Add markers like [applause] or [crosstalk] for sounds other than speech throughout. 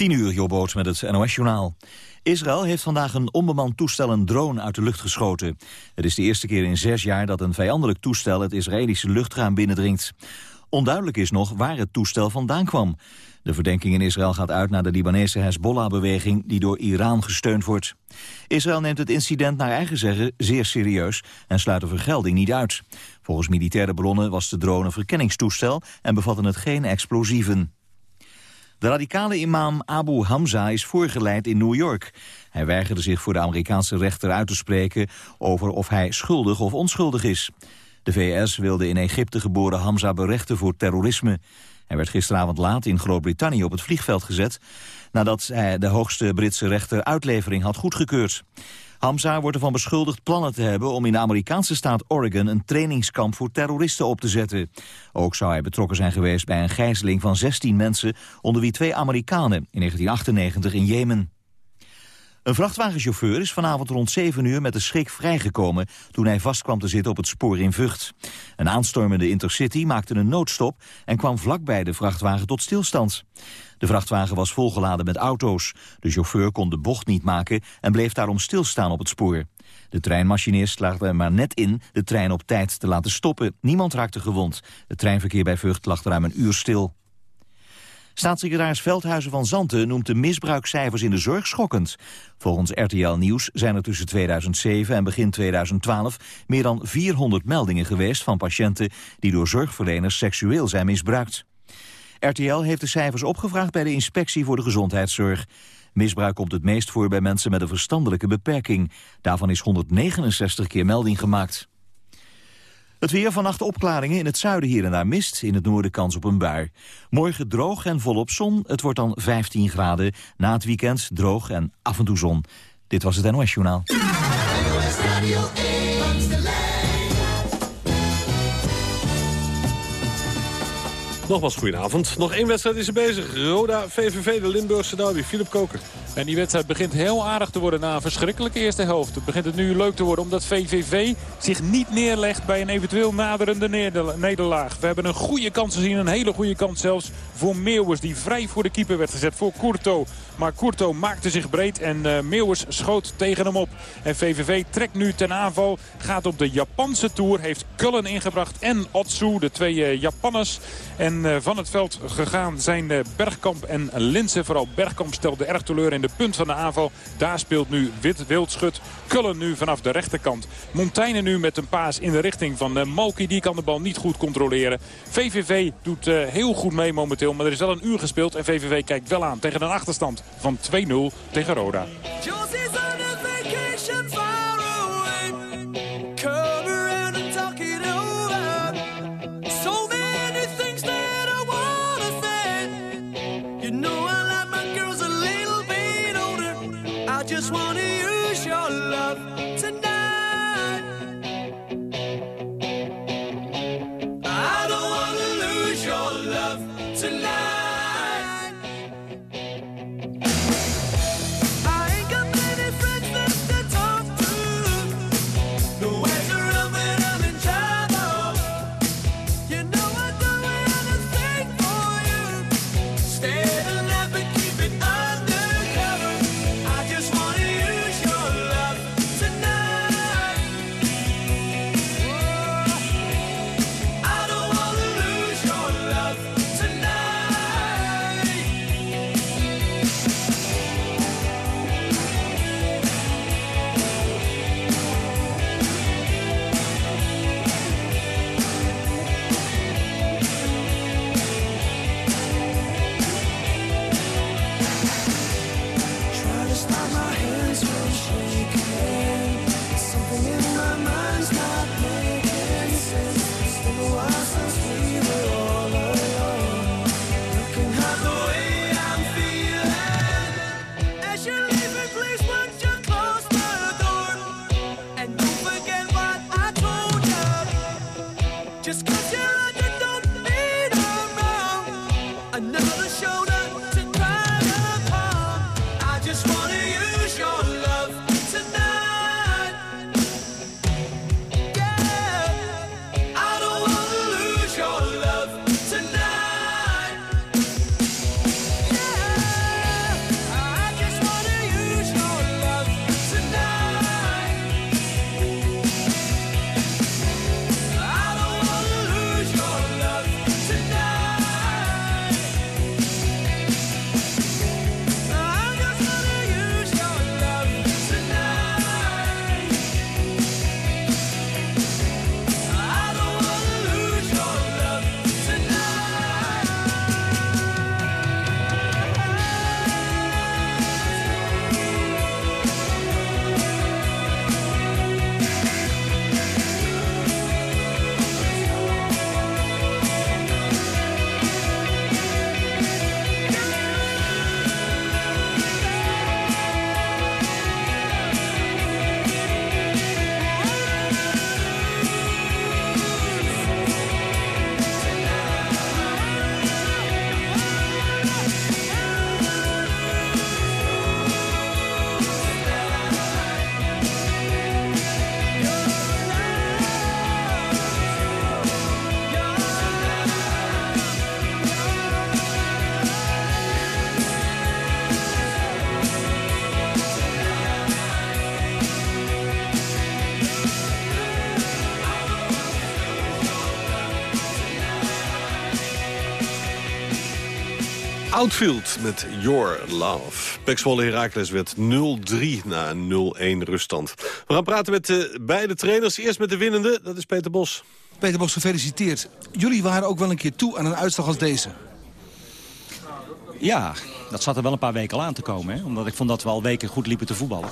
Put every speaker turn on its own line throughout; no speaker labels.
10 uur, Jobboot met het NOS-journaal. Israël heeft vandaag een onbemand toestel een drone uit de lucht geschoten. Het is de eerste keer in zes jaar dat een vijandelijk toestel het Israëlische luchtruim binnendringt. Onduidelijk is nog waar het toestel vandaan kwam. De verdenking in Israël gaat uit naar de Libanese Hezbollah-beweging die door Iran gesteund wordt. Israël neemt het incident naar eigen zeggen zeer serieus en sluit de vergelding niet uit. Volgens militaire bronnen was de drone een verkenningstoestel en bevatte het geen explosieven. De radicale imam Abu Hamza is voorgeleid in New York. Hij weigerde zich voor de Amerikaanse rechter uit te spreken over of hij schuldig of onschuldig is. De VS wilde in Egypte geboren Hamza berechten voor terrorisme. Hij werd gisteravond laat in Groot-Brittannië op het vliegveld gezet... nadat hij de hoogste Britse rechter uitlevering had goedgekeurd. Hamza wordt ervan beschuldigd plannen te hebben om in de Amerikaanse staat Oregon een trainingskamp voor terroristen op te zetten. Ook zou hij betrokken zijn geweest bij een gijzeling van 16 mensen, onder wie twee Amerikanen in 1998 in Jemen. Een vrachtwagenchauffeur is vanavond rond 7 uur met de schrik vrijgekomen toen hij vast kwam te zitten op het spoor in Vught. Een aanstormende Intercity maakte een noodstop en kwam vlakbij de vrachtwagen tot stilstand. De vrachtwagen was volgeladen met auto's. De chauffeur kon de bocht niet maken en bleef daarom stilstaan op het spoor. De treinmachinist slaagde er maar net in de trein op tijd te laten stoppen. Niemand raakte gewond. Het treinverkeer bij Vught lag ruim een uur stil. Staatssecretaris Veldhuizen van Zanten noemt de misbruikcijfers in de zorg schokkend. Volgens RTL Nieuws zijn er tussen 2007 en begin 2012 meer dan 400 meldingen geweest van patiënten die door zorgverleners seksueel zijn misbruikt. RTL heeft de cijfers opgevraagd bij de Inspectie voor de Gezondheidszorg. Misbruik komt het meest voor bij mensen met een verstandelijke beperking. Daarvan is 169 keer melding gemaakt. Het weer vannacht opklaringen in het zuiden hier en daar mist. In het noorden kans op een bui. Morgen droog en volop zon. Het wordt dan 15 graden. Na het weekend droog en af en toe zon. Dit was het NOS Journaal.
Nogmaals, goedenavond. Nog één wedstrijd is er bezig. Roda, VVV, de Limburgse derby. Philip Koker.
En die wedstrijd begint heel aardig te worden na een verschrikkelijke eerste helft. Het begint het nu leuk te worden omdat VVV zich niet neerlegt bij een eventueel naderende nederlaag. We hebben een goede kans gezien, een hele goede kans zelfs voor Meeuwers. Die vrij voor de keeper werd gezet voor Courto. Maar Courto maakte zich breed en uh, Meeuwers schoot tegen hem op. En VVV trekt nu ten aanval, gaat op de Japanse Tour. Heeft Kullen ingebracht en Otsu, de twee uh, Japanners. En uh, van het veld gegaan zijn Bergkamp en Linsen. Vooral Bergkamp stelde erg teleur in de punt van de aanval. Daar speelt nu Wit Wildschut. Kullen nu vanaf de rechterkant. Montaigne nu met een paas in de richting van uh, Malky. Die kan de bal niet goed controleren. VVV doet heel goed mee momenteel. Maar er is wel een uur gespeeld. En VVV kijkt wel aan tegen een achterstand van 2-0 tegen Roda.
I just wanna use your love tonight. I don't wanna lose your love tonight.
Outfield met Your Love. Pek Zwolle Heracles werd 0-3 na 0-1 ruststand. We gaan praten met de beide trainers. Eerst met de winnende, dat is Peter Bos.
Peter Bos, gefeliciteerd. Jullie waren ook wel een keer toe aan een uitslag als deze.
Ja, dat zat er wel een paar weken al aan te komen. Hè? Omdat ik vond dat we al weken goed liepen te voetballen.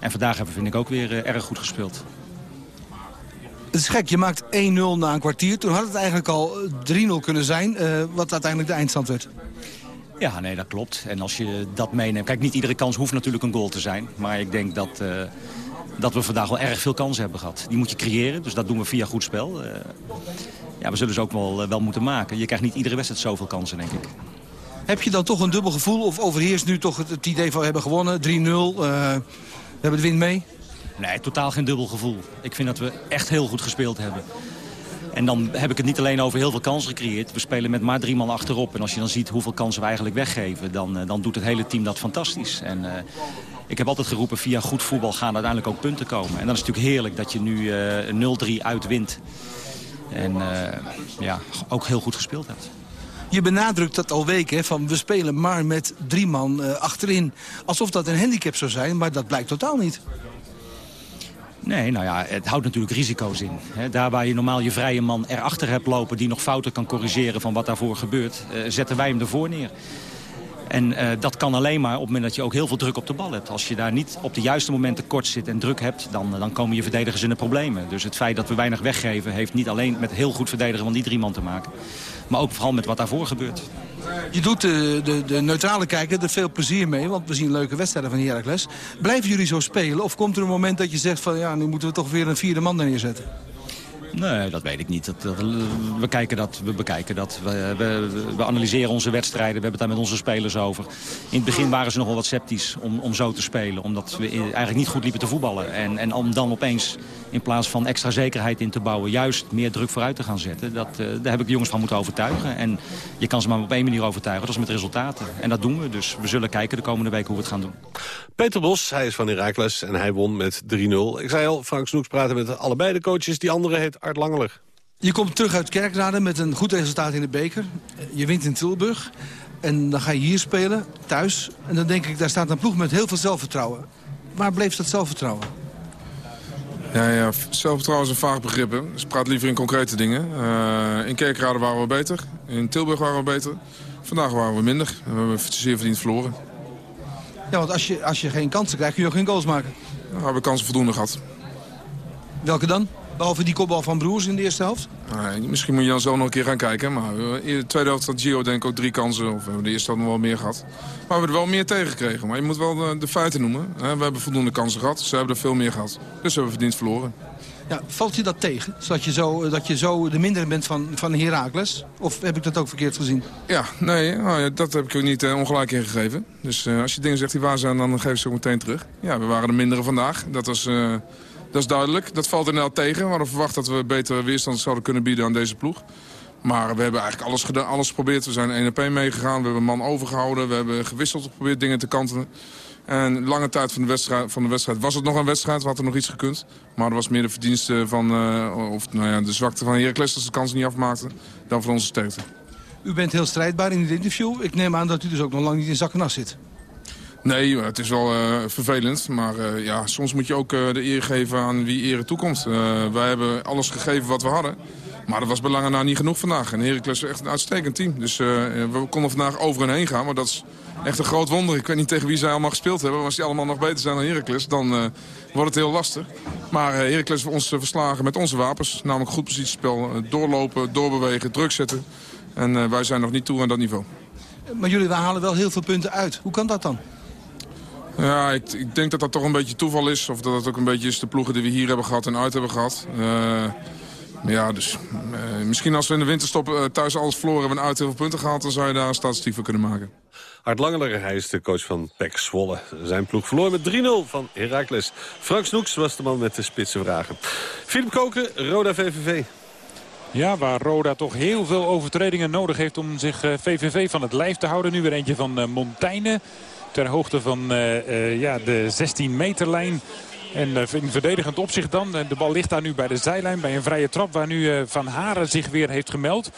En vandaag hebben we, vind ik, ook weer uh, erg goed gespeeld.
Het is gek, je maakt 1-0 na een kwartier. Toen had het eigenlijk al 3-0 kunnen zijn, uh, wat uiteindelijk de eindstand werd.
Ja, nee, dat klopt. En als je dat meeneemt... Kijk, niet iedere kans hoeft natuurlijk een goal te zijn. Maar ik denk dat, uh, dat we vandaag wel erg veel kansen hebben gehad. Die moet je creëren, dus dat doen we via goed spel. Uh, ja, we zullen ze ook wel, wel moeten maken. Je krijgt niet iedere wedstrijd zoveel kansen, denk ik.
Heb je dan toch een dubbel gevoel? Of overheerst nu toch het, het idee van we hebben gewonnen, 3-0, we hebben de wind mee?
Nee, totaal geen dubbel gevoel. Ik vind dat we echt heel goed gespeeld hebben. En dan heb ik het niet alleen over heel veel kansen gecreëerd. We spelen met maar drie man achterop. En als je dan ziet hoeveel kansen we eigenlijk weggeven... dan, uh, dan doet het hele team dat fantastisch. En uh, ik heb altijd geroepen, via goed voetbal gaan uiteindelijk ook punten komen. En dan is natuurlijk heerlijk dat je nu uh, 0-3 uitwint. En ja, ook heel goed gespeeld hebt.
Je benadrukt dat al weken, van we spelen maar met drie man achterin. Alsof dat een handicap zou zijn, maar dat blijkt totaal niet.
Nee, nou ja, het houdt natuurlijk risico's in. He, daar waar je normaal je vrije man erachter hebt lopen... die nog fouten kan corrigeren van wat daarvoor gebeurt... Uh, zetten wij hem ervoor neer. En uh, dat kan alleen maar op het moment dat je ook heel veel druk op de bal hebt. Als je daar niet op de juiste momenten kort zit en druk hebt... dan, dan komen je verdedigers in de problemen. Dus het feit dat we weinig weggeven... heeft niet alleen met heel goed verdedigen van die drie man te maken... maar ook vooral met wat daarvoor gebeurt.
Je doet de, de, neutrale kijker er veel plezier mee, want we zien leuke wedstrijden van Heracles. Blijven jullie zo spelen of komt er een moment dat je zegt van ja, nu moeten we toch weer een vierde man neerzetten?
Nee, dat weet ik niet. Dat, dat, we, kijken dat, we bekijken dat. We, we, we, analyseren onze wedstrijden. We hebben het daar met onze spelers over. In het begin waren ze nogal wat sceptisch om, om zo te spelen. Omdat we eigenlijk niet goed liepen te voetballen. En, en om dan opeens in plaats van extra zekerheid in te bouwen... juist meer druk vooruit te gaan zetten. Dat, uh, daar heb ik de jongens van moeten overtuigen. En je kan ze maar op één manier overtuigen. Dat is met resultaten. En dat doen we. Dus we zullen kijken de komende weken hoe we het gaan doen.
Peter Bos, hij is van Herakles en hij won met 3-0. Ik zei al, Frank Snoeks praten met allebei de coaches. Die andere heet Art Langeler.
Je komt terug uit Kerkrade met een goed resultaat in de beker. Je wint in Tilburg. En dan ga je hier spelen, thuis. En dan denk ik, daar staat een ploeg met heel veel zelfvertrouwen. Waar bleef dat zelfvertrouwen?
Ja, ja, zelfvertrouwen is een vaag begrip. Hè. Dus praat liever in concrete dingen. Uh, in Kerkrade waren we beter. In Tilburg waren we beter. Vandaag waren we minder. We hebben zeer verdiend verloren.
Ja, want als je, als je geen kansen krijgt, kun je ook geen goals maken.
Nou, we hebben kansen voldoende gehad.
Welke dan? Behalve die kopbal van Broers in de eerste helft?
Nee, misschien moet je dan zo nog een keer gaan kijken. Maar in de tweede helft had Gio denk ik ook drie kansen. Of we hebben de eerste helft nog wel meer gehad. Maar we hebben er wel meer tegen gekregen. Maar je moet wel de, de feiten noemen. We hebben voldoende kansen gehad. Ze hebben er veel meer gehad. Dus we hebben verdiend verloren.
Ja, valt je dat tegen? Dat je zo, dat je zo de mindere bent van, van Heracles? Of heb ik dat ook verkeerd gezien?
Ja, nee, nou ja, dat heb ik ook niet ongelijk ingegeven. Dus als je dingen zegt die waar zijn, dan geef ze ook meteen terug. Ja, we waren de mindere vandaag. Dat was... Uh, dat is duidelijk. Dat valt inderdaad tegen. We hadden verwacht dat we betere weerstand zouden kunnen bieden aan deze ploeg. Maar we hebben eigenlijk alles, gedaan, alles geprobeerd. We zijn 1 op 1 meegegaan. We hebben man overgehouden. We hebben gewisseld geprobeerd dingen te kantelen. En lange tijd van de, wedstrijd, van de wedstrijd was het nog een wedstrijd. We hadden nog iets gekund. Maar er was meer de verdienste van, uh, of nou ja, de zwakte van Heracles dat ze de kansen niet afmaakten, dan van onze sterkte.
U bent heel strijdbaar in dit interview. Ik neem aan dat u dus ook nog lang niet in zak en as zit.
Nee, het is wel uh, vervelend. Maar uh, ja, soms moet je ook uh, de eer geven aan wie eer toekomt. wij hebben alles gegeven wat we hadden. Maar dat was belangen na niet genoeg vandaag. En Heracles is echt een uitstekend team. Dus we konden vandaag over en heen gaan. Maar dat is echt een groot wonder. Ik weet niet tegen wie zij allemaal gespeeld hebben. Maar als die allemaal nog beter zijn dan Heracles, dan wordt het heel lastig. Maar Heracles heeft ons verslagen met onze wapens. Namelijk goed positiespel. doorlopen, doorbewegen, druk zetten. En wij zijn nog niet toe aan dat niveau.
Maar jullie halen wel heel veel punten uit. Hoe kan dat dan?
Ja, ik, ik, denk dat dat toch een beetje toeval is. Of dat het ook een beetje is de ploegen die we hier hebben gehad en uit hebben gehad. Uh, ja, dus uh, misschien als we in de winterstop uh, thuis alles verloren en uit heel veel punten gehaald... dan zou je daar een statistiek voor kunnen maken.
Hart Langeler, hij is de coach van PEC Zwolle. Zijn ploeg verloor met 3-0 van Heracles. Frank Snoeks was de man met de spitse vragen. Filip Koken, Roda VVV.
Ja, waar Roda toch heel veel overtredingen nodig heeft om zich VVV van het lijf te houden. Nu weer eentje van Montaigne ter hoogte van uh, uh, ja, de 16 meterlijn. En uh, in verdedigend opzicht dan. De bal ligt daar nu bij de zijlijn bij een vrije trap waar nu Van Haren zich weer heeft gemeld.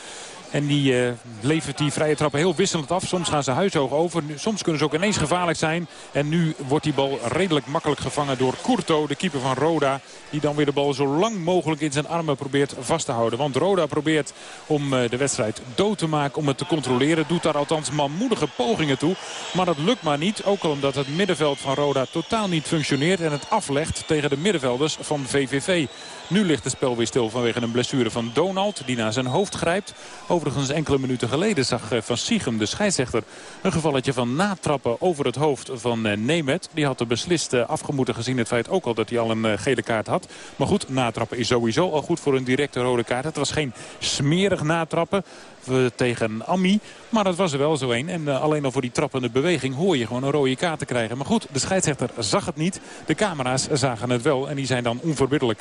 En die uh, levert die vrije trappen heel wisselend af. Soms gaan ze huishoog over. Soms kunnen ze ook ineens gevaarlijk zijn. En nu wordt die bal redelijk makkelijk gevangen door Courto, de keeper van Roda. Die dan weer de bal zo lang mogelijk in zijn armen probeert vast te houden. Want Roda probeert om uh, de wedstrijd dood te maken, om het te controleren. Doet daar althans manmoedige pogingen toe. Maar dat lukt maar niet. Ook al omdat het middenveld van Roda totaal niet functioneert. En het aflegt tegen de middenvelders van VVV. Nu ligt het spel weer stil vanwege een blessure van Donald. Die naar zijn hoofd grijpt. Overigens enkele minuten geleden zag eh, Van Siegem, de scheidsrechter... een gevalletje van natrappen over het hoofd van eh, Nemet. Die had er beslist eh, afgemoeten gezien het feit ook al dat hij al een gele kaart had. Maar goed, natrappen is sowieso al goed voor een directe rode kaart. Het was geen smerig natrappen tegen Ami. Maar dat was er wel zo een. En alleen al voor die trappende beweging hoor je gewoon een rode kaart te krijgen. Maar goed, de scheidsrechter zag het niet. De camera's zagen het wel en die zijn dan onverbiddelijk.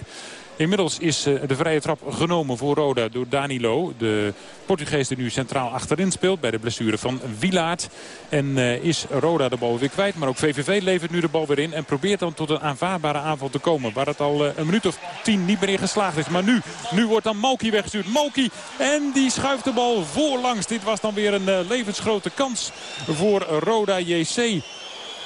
Inmiddels is eh, de vrije trap genomen voor Roda door Danilo. De Portugees die nu centraal achterin speelt bij de blessure van Wilaert. En eh, is Roda de bal weer kwijt. Maar ook VVV levert nu de bal weer in. En probeert dan tot een aanvaardbare aanval te komen. Waar het al eh, een minuut of tien niet meer in geslaagd is. Maar nu, nu wordt dan Moki weggestuurd. Moki en die schuift de bal voorlangs. Dit was dan weer een levensgrote kans voor Roda JC.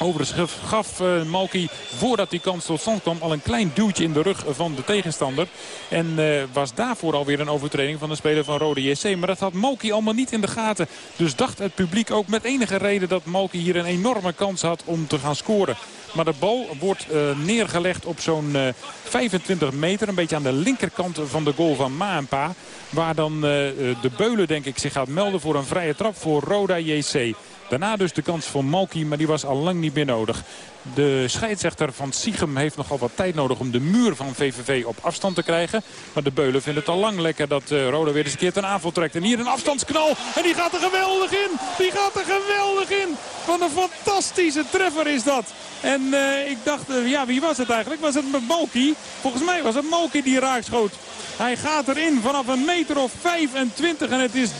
Overigens gaf uh, Malky voordat die kans tot stand kwam al een klein duwtje in de rug van de tegenstander. En uh, was daarvoor alweer een overtreding van de speler van Rode JC. Maar dat had Malky allemaal niet in de gaten. Dus dacht het publiek ook met enige reden dat Malky hier een enorme kans had om te gaan scoren. Maar de bal wordt uh, neergelegd op zo'n 25 meter. Een beetje aan de linkerkant van de goal van Maanpa. Waar dan de Beulen denk ik zich gaat melden voor een vrije trap voor Roda JC. Daarna dus de kans voor Malky, maar die was al lang niet meer nodig. De scheidsrechter van Siegem heeft nogal wat tijd nodig om de muur van VVV op afstand te krijgen. Maar de Beulen vinden het al lang lekker dat uh, Roda weer eens een keer ten aanval trekt. En hier een afstandsknal. En die gaat er geweldig in. Die gaat er geweldig in. Wat een fantastische treffer is dat. En uh, ik dacht, uh, ja wie was het eigenlijk? Was het Malky? Volgens mij was het Malky die raakschoot. Hij gaat erin vanaf een meter of 25 en het is 3-0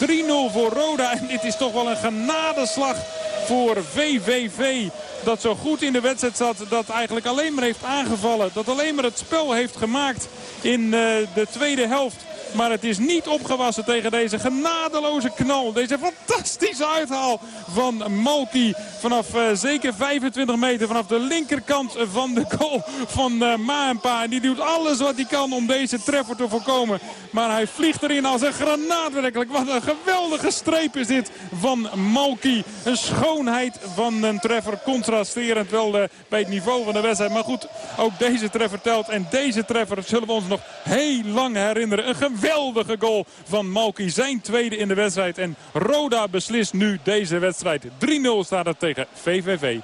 voor Roda. En dit is toch wel een genadeslag voor VVV. Dat zo goed in de wedstrijd zat. Dat eigenlijk alleen maar heeft aangevallen. Dat alleen maar het spel heeft gemaakt in uh, de tweede helft. Maar het is niet opgewassen tegen deze genadeloze knal. Deze fantastische uithaal van Malky. Vanaf uh, zeker 25 meter vanaf de linkerkant van de goal van uh, Maanpa. En die doet alles wat hij kan om deze treffer te voorkomen. Maar hij vliegt erin als een granaat werkelijk. Wat een geweldige streep is dit van Malky. Een schoonheid van een treffer. Contrasterend wel uh, bij het niveau van de wedstrijd. Maar goed, ook deze treffer telt. En deze treffer zullen we ons nog heel lang herinneren. Een geweldige goal van Malki, Zijn tweede in de wedstrijd. En Roda beslist nu deze wedstrijd. 3-0 staat er tegen VVV.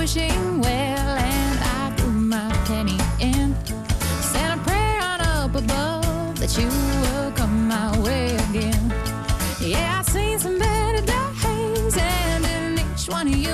wishing 20 years.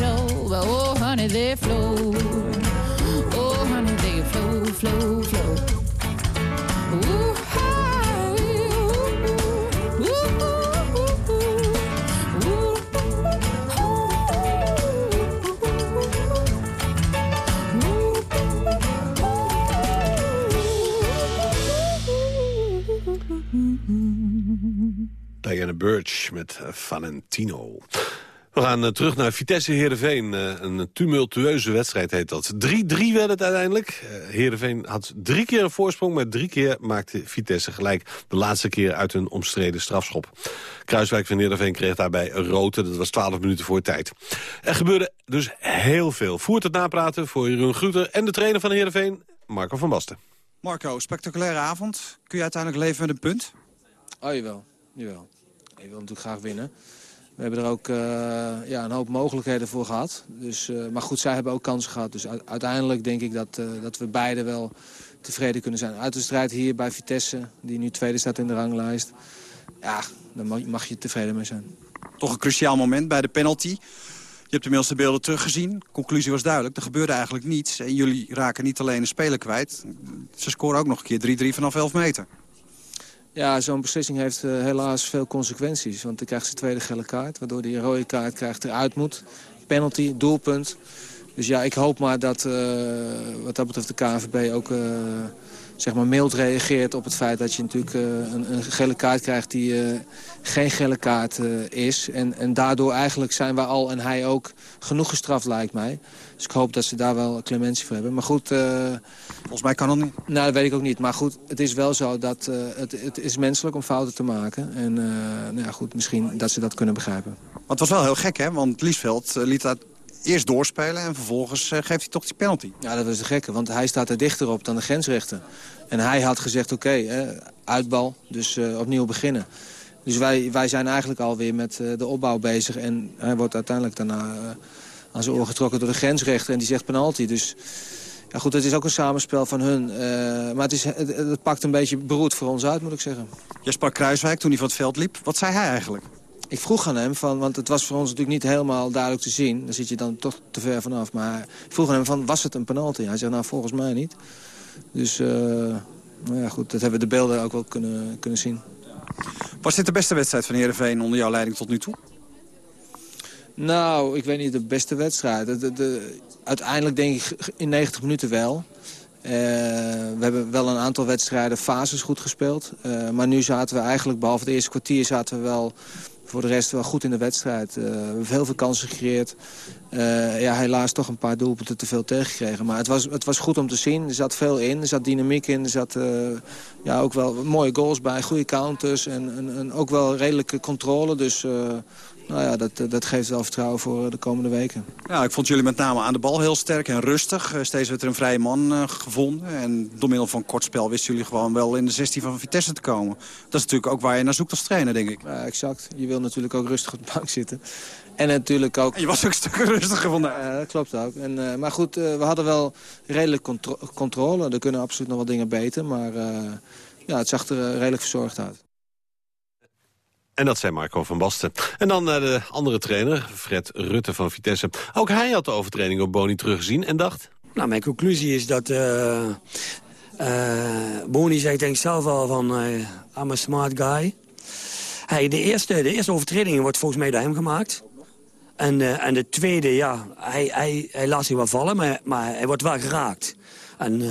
Show, oh, honey, they flow. Oh, honey, they flow, flow, flow. Ooh, ah, ooh, ooh,
Diana Birch met eh, Valentino. We gaan eh, terug naar Vitesse Heerenveen. Eh, een tumultueuze wedstrijd heet dat. 3-3 werd het uiteindelijk. Uh, Heerenveen had drie keer een voorsprong... maar drie keer maakte Vitesse gelijk. De laatste keer uit een omstreden strafschop. Kruiswijk van Heerenveen kreeg daarbij een rode. Dat was 12 minuten voor tijd. Er gebeurde dus heel veel. Voert het napraten voor Jeroen Groeter en de trainer van Heerenveen, Marco van Basten.
Marco, spectaculaire avond. Kun je uiteindelijk leven met een punt?
Oh, jawel. jawel. Je wil natuurlijk graag winnen. We hebben er ook uh, ja, een hoop mogelijkheden voor gehad. Dus, uh, maar goed, zij hebben ook kansen gehad. Dus uiteindelijk denk ik dat, uh, dat we beide wel tevreden kunnen zijn. Uit de strijd hier bij Vitesse, die nu tweede staat in de ranglijst. Ja, daar mag je tevreden mee zijn.
Toch een cruciaal moment bij de penalty. Je hebt inmiddels de beelden teruggezien. Conclusie was duidelijk. Er gebeurde eigenlijk niets. En jullie raken niet alleen een speler kwijt. Ze scoren ook nog een keer 3-3 vanaf 11 meter.
Ja, zo'n beslissing heeft uh, helaas veel consequenties. Want dan krijgt ze tweede gele kaart, waardoor een rode kaart krijgt eruit moet. Penalty, doelpunt. Dus ja, ik hoop maar dat uh, wat dat betreft de KNVB ook uh, zeg maar mild reageert op het feit dat je natuurlijk een, een, gele kaart krijgt die geen gele kaart is. En, en daardoor eigenlijk zijn wij al en hij ook genoeg gestraft lijkt mij. Dus ik hoop dat ze daar wel clementie voor hebben. Maar goed... Uh,
Volgens mij kan dat niet.
Nou, dat weet ik ook niet. Maar goed, het is wel zo dat uh, het, het is menselijk om fouten te maken. En uh, nou ja, goed, misschien dat ze dat kunnen begrijpen.
Maar het was wel heel gek, hè? Want Liesveld liet dat eerst doorspelen... en vervolgens geeft hij toch die penalty.
Ja, dat was de gekke, want hij staat er dichter op dan de grensrechter. En hij had gezegd, oké, okay, uitbal, dus opnieuw beginnen. Dus wij, wij zijn eigenlijk alweer met de opbouw bezig. En hij wordt uiteindelijk daarna aan zijn oor getrokken door de grensrechter. En die zegt penalty. Dus ja, goed, het is ook een samenspel van hun. Uh, maar het, is, het, het, pakt een beetje beroerd voor ons uit, moet ik zeggen.
Je sprak Kruiswijk toen hij van het veld liep. Wat zei hij eigenlijk?
Ik vroeg aan hem, van, want het was voor ons natuurlijk niet helemaal duidelijk te zien. Daar zit je dan toch te ver vanaf. Maar ik vroeg aan hem, van, was het een penalty? Hij zegt, nou, volgens mij niet. Dus, uh, nou ja, goed, dat hebben we de beelden ook wel kunnen, kunnen zien.
Was dit de beste wedstrijd van Heerenveen onder jouw leiding tot nu toe?
Nou, ik weet niet de beste wedstrijd. De, de, de, uiteindelijk denk ik in 90 minuten wel. Uh, we hebben wel een aantal wedstrijden fases goed gespeeld. Uh, maar nu zaten we eigenlijk, behalve het eerste kwartier... zaten we wel voor de rest wel goed in de wedstrijd. Uh, we hebben veel kansen gecreëerd. ja, helaas toch een paar doelpunten te veel tegengekregen. Maar het was, het was goed om te zien. Er zat veel in. Er zat dynamiek in. Er zat ja, ook wel mooie goals bij. Goede counters. En, en, en ook wel redelijke controle. Dus nou ja, dat, dat geeft wel vertrouwen voor de komende weken.
Ja, ik vond jullie met name aan de bal heel sterk en rustig. Steeds werd er een vrije man uh, gevonden. En door middel van kort spel wisten jullie gewoon wel in de 16 van Vitesse te komen. Dat is natuurlijk ook waar je naar zoekt als trainer, denk ik.
Ja, exact. Je wil natuurlijk ook rustig op de bank zitten. En natuurlijk ook...
En je was ook een stuk rustiger vandaag.
Ja, dat klopt ook. En, uh, maar goed, uh, we hadden wel redelijk contro controle. Er kunnen absoluut nog wat dingen beter. Maar ja, het zag er redelijk verzorgd uit.
En dat zei Marco van Basten. En dan de andere trainer, Fred Rutte van Vitesse. Ook hij had de overtreding op Boni teruggezien en dacht...
Nou, mijn conclusie is dat... Uh, uh, Boni zegt denk zelf al van... Uh, I'm a smart guy. Hij, de, eerste, de eerste overtreding wordt volgens mij door hem gemaakt. En, en de tweede, ja, hij, hij, hij laat zich wel vallen, maar, maar hij wordt wel geraakt. En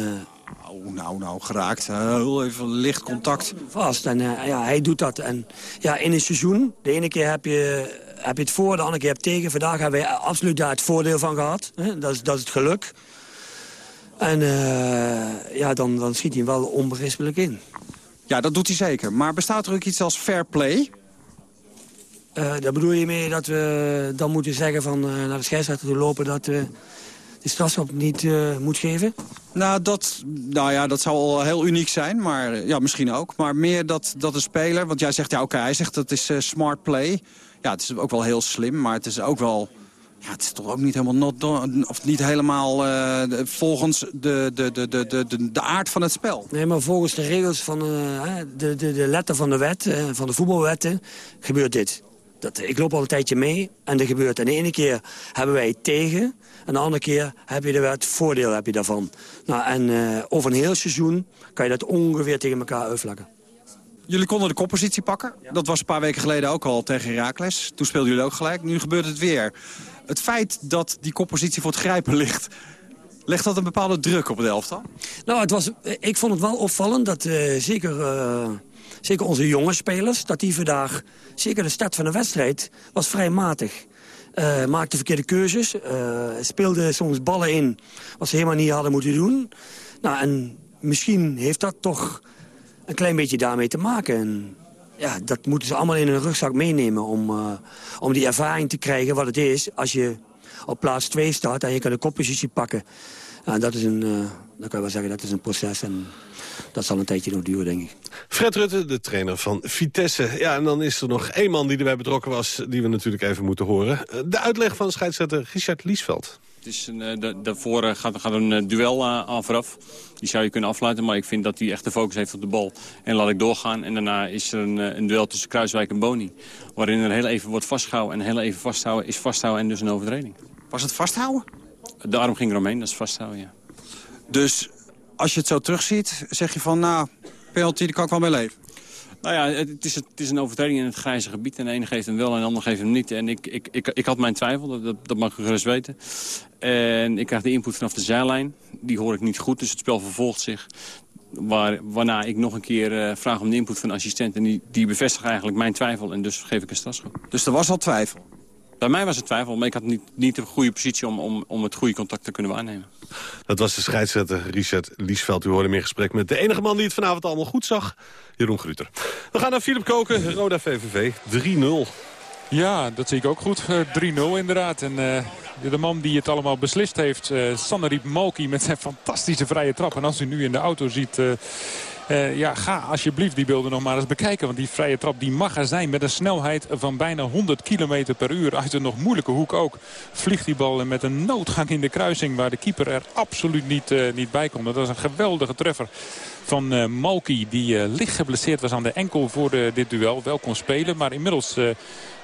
nou, nou, nou, geraakt. Heel even licht contact.
Vast. En uh, ja, hij doet dat. En ja, in een seizoen, de ene keer heb je, heb je het voor, de andere keer heb je tegen. Vandaag hebben we absoluut daar het voordeel van gehad. Hè? Dat, is, dat is het geluk. En uh, ja, dan, dan schiet hij wel onberispelijk in.
Ja, dat doet hij zeker. Maar bestaat er ook iets als fair play?
Uh, daar bedoel je mee dat we dan moeten zeggen van naar de scheidsrechter toe lopen... dat we de strafschop niet uh, moet geven?
Nou, dat, nou ja, dat zou al heel uniek zijn, maar ja, misschien ook. Maar meer dat, dat de speler, want jij zegt, ja oké, okay, hij zegt dat is uh, smart play. Ja, het is ook wel heel slim, maar het is ook wel Ja, het is toch ook niet helemaal, not done- of niet helemaal eh, volgens de, de, de, de, de, de, aard van het spel.
Nee, maar volgens de regels van eh, de, de, de letter van de wet, eh, van de voetbalwetten, gebeurt dit. Dat, ik loop al een tijdje mee en er gebeurt. En de ene keer hebben wij het tegen. En de andere keer heb je er het voordeel heb je daarvan. Nou, en eh, over een heel seizoen kan je dat ongeveer tegen elkaar uitvlakken.
Jullie konden de koppositie pakken. Dat was een paar weken geleden ook al tegen Heracles. Toen speelden jullie ook gelijk. Nu gebeurt het weer. Het feit dat die koppositie voor het grijpen ligt... legt dat een bepaalde druk op het elftal?
Nou, het was, ik vond het wel opvallend dat eh, zeker, eh, zeker onze jonge spelers... dat die vandaag, zeker de start van de wedstrijd, was vrij matig. Eh maakte verkeerde keuzes, eh speelde soms ballen in... wat ze helemaal niet hadden moeten doen. Nou, en misschien heeft dat toch een klein beetje daarmee te maken. En ja, dat moeten ze allemaal in hun rugzak meenemen... om, eh, om die ervaring te krijgen wat het is als je op plaats 2 staat... en je kan de koppositie pakken. Ja, dat is een, eh, dan kan je wel zeggen, dat is een proces en dat zal een tijdje nog duren, denk ik.
Fred Rutte, de trainer van Vitesse. Ja, en dan is er nog één man die erbij betrokken was... die we natuurlijk even moeten horen. De uitleg van scheidsrechter Richard Liesveld.
Het is een, eh, da- daarvoor eh, gaat, gaat een duel aan vooraf. Die zou je kunnen afluiten, maar ik vind dat hij echt de focus heeft op de bal. En laat ik doorgaan. En daarna is er een, een duel tussen Kruiswijk en Boni. Waarin er heel even wordt vastgehouden. En heel even vasthouden is vasthouden en dus een overtreding.
Was het vasthouden?
De arm ging eromheen, dat is vasthouden, ja.
Dus als je het zo terugziet, zeg je van... nou, penalty, daar kan ik wel mee leven.
Nou ja, het is, het is een overtreding in het grijze gebied. En de ene geeft hem wel en de ander geeft hem niet. En ik, ik, ik, ik had mijn twijfel, dat, dat, dat mag ik gerust weten. En ik krijg de input vanaf de zijlijn. Die hoor ik niet goed, dus het spel vervolgt zich. Waar, waarna ik nog een keer eh, vraag om de input van de assistent. En die, die bevestigt eigenlijk mijn twijfel. En dus geef ik een strafschop.
Dus er was al twijfel?
Bij mij was het twijfel, maar ik had niet, niet de goede positie om, om, om het goede contact te kunnen waarnemen.
Dat was de scheidsrechter Richard Liesveld. U hoorde hem in gesprek met de enige man die het vanavond allemaal goed zag. Jeroen Gruter. We gaan naar Philip Koken, Roda VVV, 3-0.
Ja, dat zie ik ook goed. Eh, 3-0 inderdaad. En eh, de man die het allemaal beslist heeft, eh Sanderip Malki met zijn fantastische vrije trap. En als u nu in de auto ziet... eh, eh, ja, ga alsjeblieft die beelden nog maar eens bekijken. Want die vrije trap die mag er zijn met een snelheid van bijna 100 km per uur. Uit een nog moeilijke hoek ook. Vliegt die bal met een noodgang in de kruising. Waar de keeper er absoluut niet, eh, niet bij komt. Dat was een geweldige treffer van eh Malki. Die licht geblesseerd was aan de enkel voor dit duel. Wel kon spelen. Maar inmiddels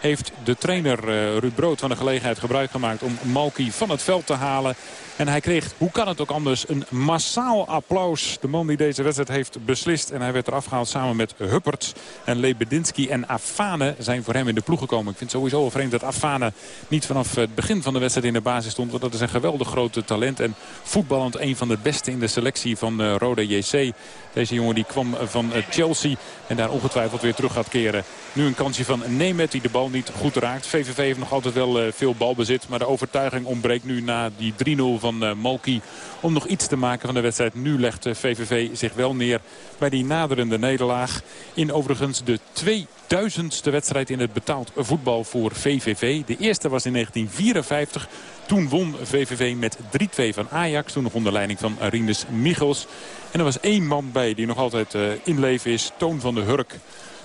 heeft de trainer eh, Ruud Brood van de gelegenheid gebruik gemaakt om Malki van het veld te halen. En hij kreeg, hoe kan het ook anders, een massaal applaus. De man die deze wedstrijd heeft beslist. En hij werd eraf gehaald samen met Huppert. En Lebedinski en Afane zijn voor hem in de ploeg gekomen. Ik vind het sowieso wel vreemd dat Afane niet vanaf het begin van de wedstrijd in de basis stond. Want dat is een geweldig grote talent. En voetballend een van de beste in de selectie van eh, Roda JC. Deze jongen die kwam van eh, Chelsea en daar ongetwijfeld weer terug gaat keren. Nu een kansje van Nemet die de bal niet goed raakt. VVV heeft nog altijd wel eh, veel balbezit. Maar de overtuiging ontbreekt nu na die 3-0 van eh, Malki. Om nog iets te maken van de wedstrijd. Nu legt VVV zich wel neer bij die naderende nederlaag. In overigens de 2000ste wedstrijd in het betaald voetbal voor VVV. De eerste was in 1954. Toen won VVV met 3-2 van Ajax. Toen nog onder leiding van Rinus Michels. En er was één man bij die nog altijd eh, in leven is. Toon van de Hurk.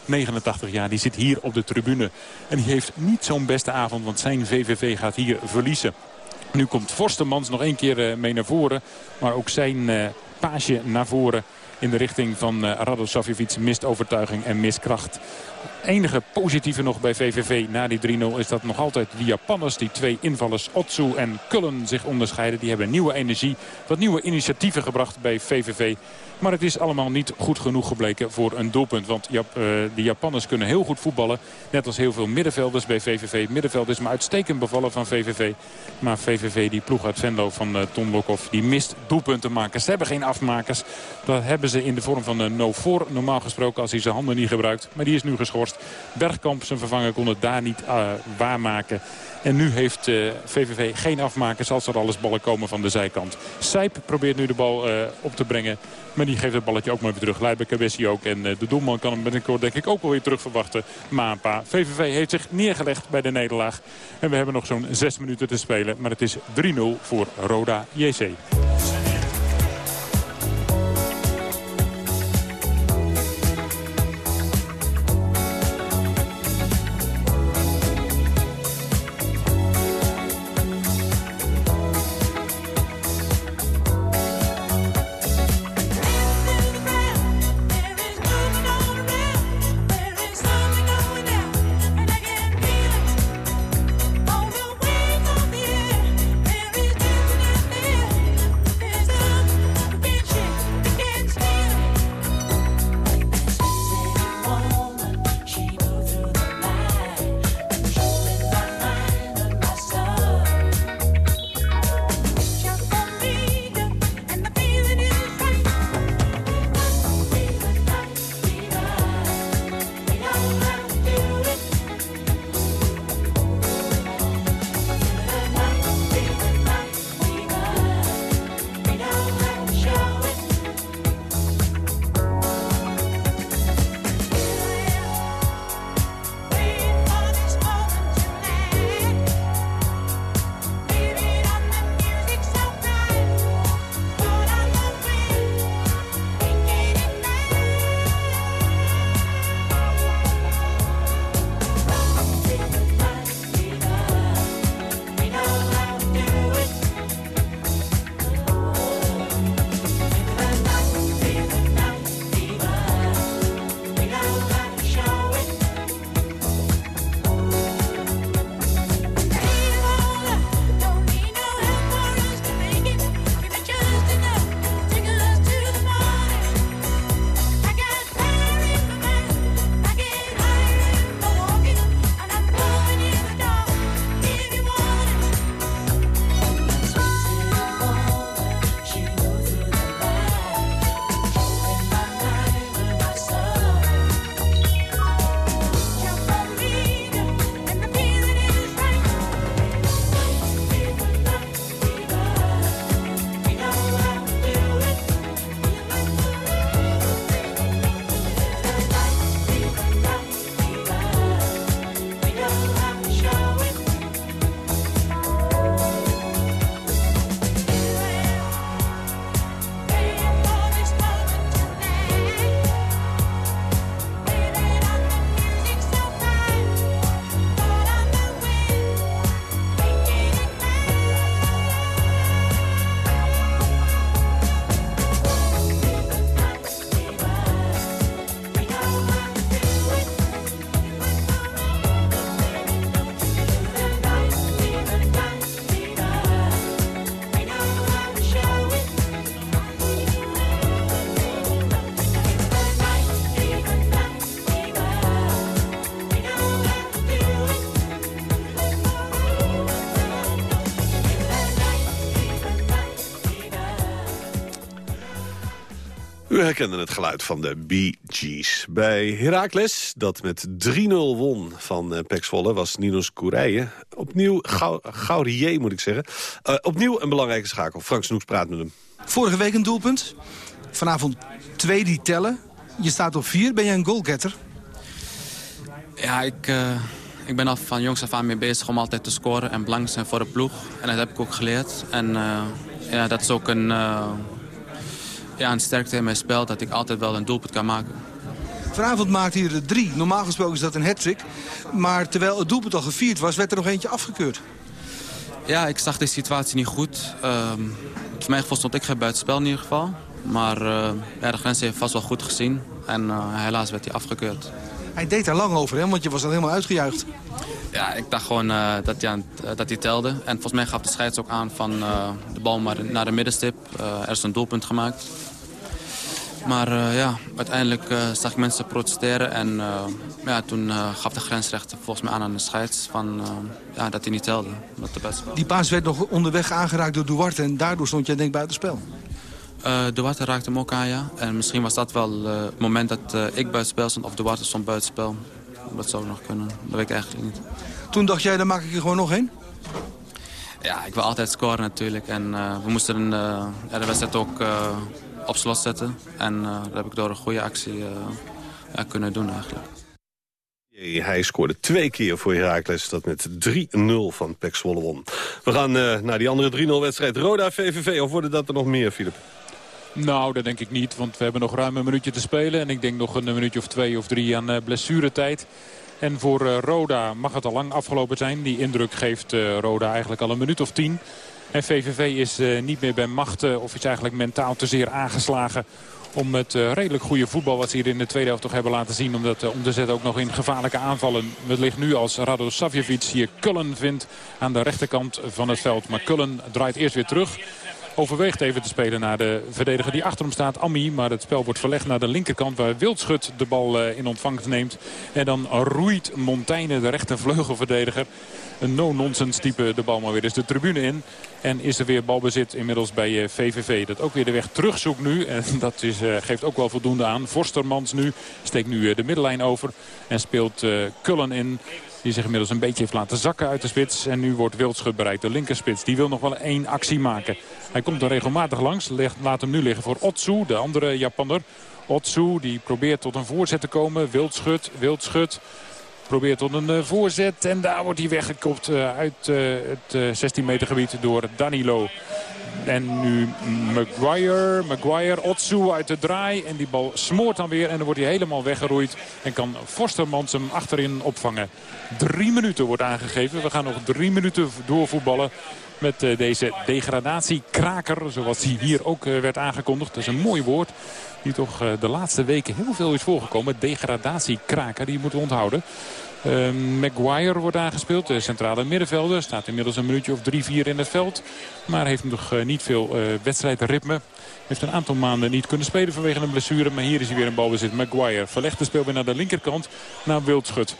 89 jaar, die zit hier op de tribune. En die heeft niet zo'n beste avond, want zijn VVV gaat hier verliezen. Nu komt Forstemans nog één keer eh, mee naar voren. Maar ook zijn eh, paasje naar voren in de richting van uh, Radosavjevic mist overtuiging en miskracht. Enige positieve nog bij VVV na die 3-0 is dat nog altijd de Japanners, die twee invallers Otsu en Kullen zich onderscheiden. Die hebben nieuwe energie, wat nieuwe initiatieven gebracht bij VVV. Maar het is allemaal niet goed genoeg gebleken voor een doelpunt. Want Jap, uh, de Japanners kunnen heel goed voetballen. Net als heel veel middenvelders bij VVV. Middenveld is maar uitstekend bevallen van VVV. Maar VVV, die ploeg uit Venlo van uh, Ton Lokhoff, die mist doelpuntenmakers. Ze hebben geen afmakers. Dat hebben ze in de vorm van een no-for. Normaal gesproken als hij zijn handen niet gebruikt. Maar die is nu geschorst. Bergkamp, zijn vervanger, kon het daar niet waarmaken. En nu heeft VVV geen afmakers als er alles ballen komen van de zijkant. Sijp probeert nu de bal op te brengen. Maar die geeft het balletje ook maar weer terug. Leidt bij ook. En uh, de doelman kan hem binnenkort denk ik ook wel weer terug verwachten. Maanpa. VVV heeft zich neergelegd bij de nederlaag. En we hebben nog zo'n zes minuten te spelen. Maar het is 3-0 voor Roda JC.
U herkende het geluid van de Bee Gees. Bij Heracles, dat met 3-0 won van uh, Pek Zwolle, was Ninos Koerijen. Opnieuw, Gau Gaurier moet ik zeggen. Uh, opnieuw een belangrijke schakel. Frank Snoeks praat met hem.
Vorige week een doelpunt. Vanavond twee die tellen. Je staat op vier. Ben je een goalgetter?
Ja, ik, uh, ik ben al van jongs af aan mee bezig om altijd te scoren en belangrijk zijn voor de ploeg. En dat heb ik ook geleerd. En ja, dat is ook een, ja, een sterkte in mijn spel, dat ik altijd wel een doelpunt kan maken.
Vanavond maakte hij er drie. Normaal gesproken is dat een hat-trick. Maar terwijl het doelpunt al gevierd was, werd er nog eentje afgekeurd.
Ja, ik zag de situatie niet goed. Um, voor mijn gevoel stond ik geen buitenspel in ieder geval. Maar uh, ja, de grens heeft vast wel goed gezien. En uh, helaas werd hij afgekeurd.
Hij deed daar lang over, hè? want je was al helemaal uitgejuicht.
Ja, ik dacht gewoon uh, dat, hij dat hij telde. En volgens mij gaf de scheids ook aan van de bal maar naar de middenstip. er is een doelpunt gemaakt. Maar uh, ja, uiteindelijk uh, zag ik mensen protesteren. En uh, ja, toen gaf de grensrechter volgens mij aan aan de scheids van, ja, dat hij niet telde. Dat de best
Die paas werd nog onderweg aangeraakt door Duarte. En daardoor stond jij denk ik buitenspel.
Duarte raakte hem ook aan, ja. En misschien was dat wel het moment dat ik buitenspel stond. Of Duarte stond buitenspel. Dat zou nog kunnen. Dat weet ik eigenlijk niet.
Toen dacht jij, dan maak ik er gewoon nog één?
Ja, ik wil altijd scoren natuurlijk. En we moesten de wedstrijd ook op slot zetten. En uh, dat heb ik door een goede actie uh, ja, kunnen doen eigenlijk.
Hij scoorde twee keer voor Heracles, dat met 3-0 van Pek Zwolle won. We gaan uh, naar die andere 3-0-wedstrijd. Roda-VVV, of worden dat er nog meer, Filip?
Nou, dat denk ik niet, want we hebben nog ruim een minuutje te spelen. En ik denk nog een minuutje of twee of drie aan uh, blessuretijd. En voor uh, Roda mag het al lang afgelopen zijn. Die indruk geeft Roda eigenlijk al een minuut of tien. En VVV is uh, niet meer bij machten of is eigenlijk mentaal te zeer aangeslagen om het uh, redelijk goede voetbal wat ze hier in de tweede helft toch hebben laten zien. Om dat om te zetten ook nog in gevaarlijke aanvallen. Het ligt nu als Rado Savjevic hier Kullen vindt aan de rechterkant van het veld. Maar Kullen draait eerst weer terug. Overweegt even te spelen naar de verdediger die achter hem staat, Ami. Maar het spel wordt verlegd naar de linkerkant waar Wildschut de bal uh, in ontvangst neemt. En dan roeit Montaigne, de rechtervleugelverdediger, een no-nonsense type de bal maar weer dus de tribune in. En is er weer balbezit inmiddels bij VVV. Dat ook weer de weg terugzoekt nu. En [laughs] dat is, uh, geeft ook wel voldoende aan. Forstermans nu steekt nu de middenlijn over. En speelt Kullen in. Die zich inmiddels een beetje heeft laten zakken uit de spits. En nu wordt Wildschut bereikt, de linkerspits. Die wil nog wel één actie maken. Hij komt er regelmatig langs. Laat hem nu liggen voor Otsu, de andere Japanner. Otsu die probeert tot een voorzet te komen. Wildschut, Wildschut probeert tot een uh, voorzet. En daar wordt hij weggekopt uh, uit uh, het 16 meter gebied door Danilo. En nu Maguire, Maguire, Otsu uit de draai. En die bal smoort dan weer en dan wordt hij helemaal weggeroeid. En kan Forstermans hem achterin opvangen. Drie minuten wordt aangegeven. We gaan nog drie minuten doorvoetballen met uh, deze degradatiekraker. Zoals die hier ook uh, werd aangekondigd. Dat is een mooi woord. Die toch uh, de laatste weken heel veel is voorgekomen. Degradatiekraker, die moeten we onthouden. Uh, Maguire wordt aangespeeld, de centrale middenvelder. Staat inmiddels een minuutje of 3-4 in het veld. Maar heeft nog uh, niet veel uh, wedstrijdritme. Heeft een aantal maanden niet kunnen spelen vanwege een blessure. Maar hier is hij weer een balbezit. Maguire verlegt de speel weer naar de linkerkant. Naar Wildschut.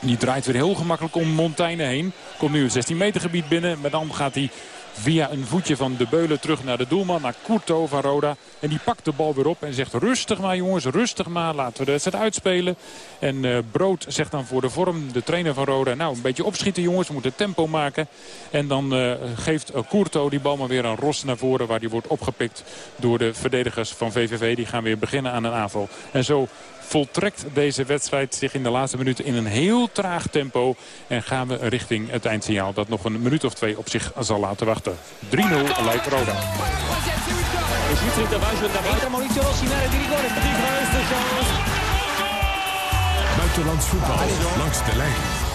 Die draait weer heel gemakkelijk om Montaigne heen. Komt nu het 16 meter gebied binnen. Maar dan gaat hij via een voetje van de Beulen terug naar de doelman. Naar Courto van Roda. En die pakt de bal weer op en zegt rustig maar jongens, rustig maar. Laten we de wedstrijd uitspelen. En uh, Brood zegt dan voor de vorm, de trainer van Roda. Nou, een beetje opschieten jongens, we moeten tempo maken. En dan uh, geeft uh, Courto die bal maar weer een ros naar voren. Waar die wordt opgepikt door de verdedigers van VVV. Die gaan weer beginnen aan een aanval. En zo voltrekt deze wedstrijd zich in de laatste minuten in een heel traag tempo. En gaan we richting het eindsignaal dat nog een minuut of twee op zich zal laten wachten. 3-0 lijkt Roda.
Buitenlands voetbal langs de lijn.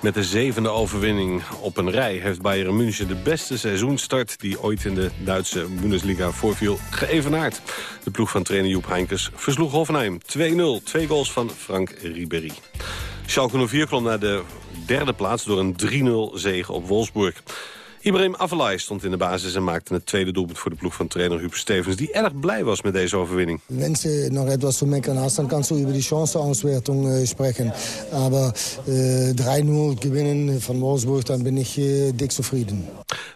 Met de zevende overwinning op een rij heeft Bayern München de beste seizoenstart... die ooit in de Duitse Bundesliga voorviel, geëvenaard. De ploeg van trainer Joep Heinkes versloeg Hoffenheim 2-0. Twee goals van Frank Ribéry. Schalke 04 klom naar de derde plaats door een 3-0 zege op Wolfsburg. Ibrahim Avalai stond in de basis en maakte het tweede doelpunt voor de ploeg van trainer Huub Stevens... die erg blij was met deze overwinning.
Du noch etwas zu meckern hast, dann kannst du über die Chanceauswertung äh, sprechen. Aber äh, 3-0 gewinnen van Wolfsburg, dan ben ik äh, dik zufrieden.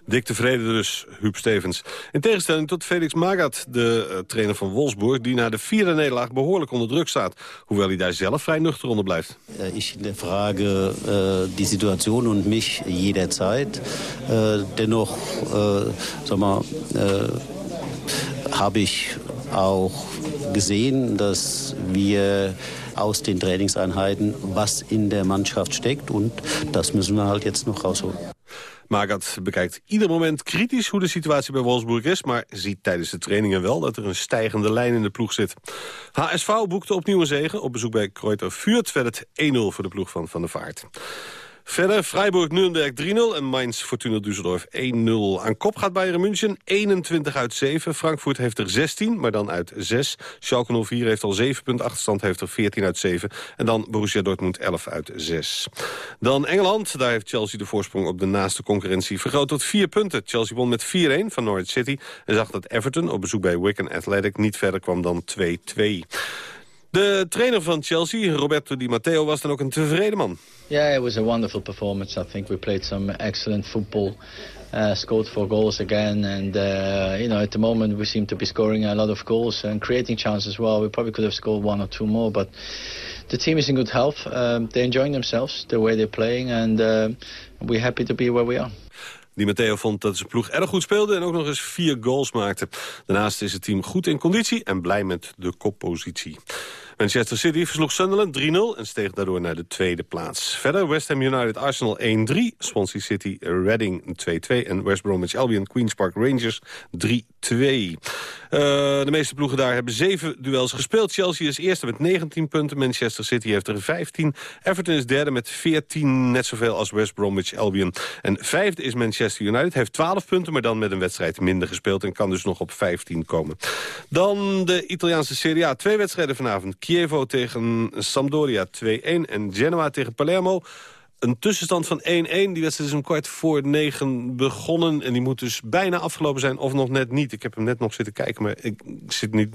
Dik tevreden dus, Huub Stevens. In tegenstelling tot Felix Magath, de eh, trainer van Wolfsburg... die na de vierde nederlaag behoorlijk onder druk staat. Hoewel hij daar zelf vrij nuchter onder blijft.
Äh, Ich frage äh, die Situation und mich jederzeit. Dennoch, mal, äh, habe ich auch gesehen, dass wir aus den Trainingseinheiten was in der Mannschaft steckt. Und das müssen wir halt jetzt noch rausholen.
Magath bekijkt ieder moment kritisch hoe de situatie bij Wolfsburg is... maar ziet tijdens de trainingen wel dat er een stijgende lijn in de ploeg zit. HSV boekte opnieuw een zegen. Op bezoek bij Kreuter Vuurt werd het 1-0 voor de ploeg van Van der Vaart. Verder Freiburg-Nürnberg 3-0 en Mainz-Fortuna Düsseldorf 1-0. Aan kop gaat Bayern München 21 uit 7. Frankfurt heeft er 16, maar dan uit 6. Schalke 04 heeft al 7 punten achterstand, heeft er 14 uit 7. En dan Borussia Dortmund 11 uit 6. Dan Engeland, daar heeft Chelsea de voorsprong op de naaste concurrentie vergroot tot 4 punten. Chelsea won met 4-1 van Norwich City en zag dat Everton op bezoek bij Wigan Athletic niet verder kwam dan 2-2. De trainer van Chelsea, Roberto Di Matteo, was dan ook een tevreden man.
Yeah, it was a wonderful performance. I think we played some excellent football. Uh, scored four goals again, and uh, you know at the moment we seem to be scoring a lot of goals and creating chances as well. We probably could have scored one or two more, but the team is in good health. Um, they're enjoying themselves, the way they're playing, and uh, we're happy to be where we are.
Di Matteo vond dat zijn ploeg erg goed speelde en ook nog eens vier goals maakte. Daarnaast is het team goed in conditie en blij met de koppositie. Manchester City versloeg Sunderland 3-0 en steeg daardoor naar de tweede plaats. Verder West Ham United Arsenal 1-3, Swansea City Reading 2-2 en West Bromwich Albion Queen's Park Rangers 3-2. Uh, de meeste ploegen daar hebben zeven duels gespeeld. Chelsea is eerste met 19 punten, Manchester City heeft er 15. Everton is derde met 14, net zoveel als West Bromwich Albion. En vijfde is Manchester United, heeft 12 punten... maar dan met een wedstrijd minder gespeeld en kan dus nog op 15 komen. Dan de Italiaanse Serie A. Twee wedstrijden vanavond. Chievo tegen Sampdoria 2-1 en Genoa tegen Palermo een tussenstand van 1-1. Die wedstrijd is om kwart voor negen begonnen. En die moet dus bijna afgelopen zijn of nog net niet. Ik heb hem net nog zitten kijken, maar ik zit niet,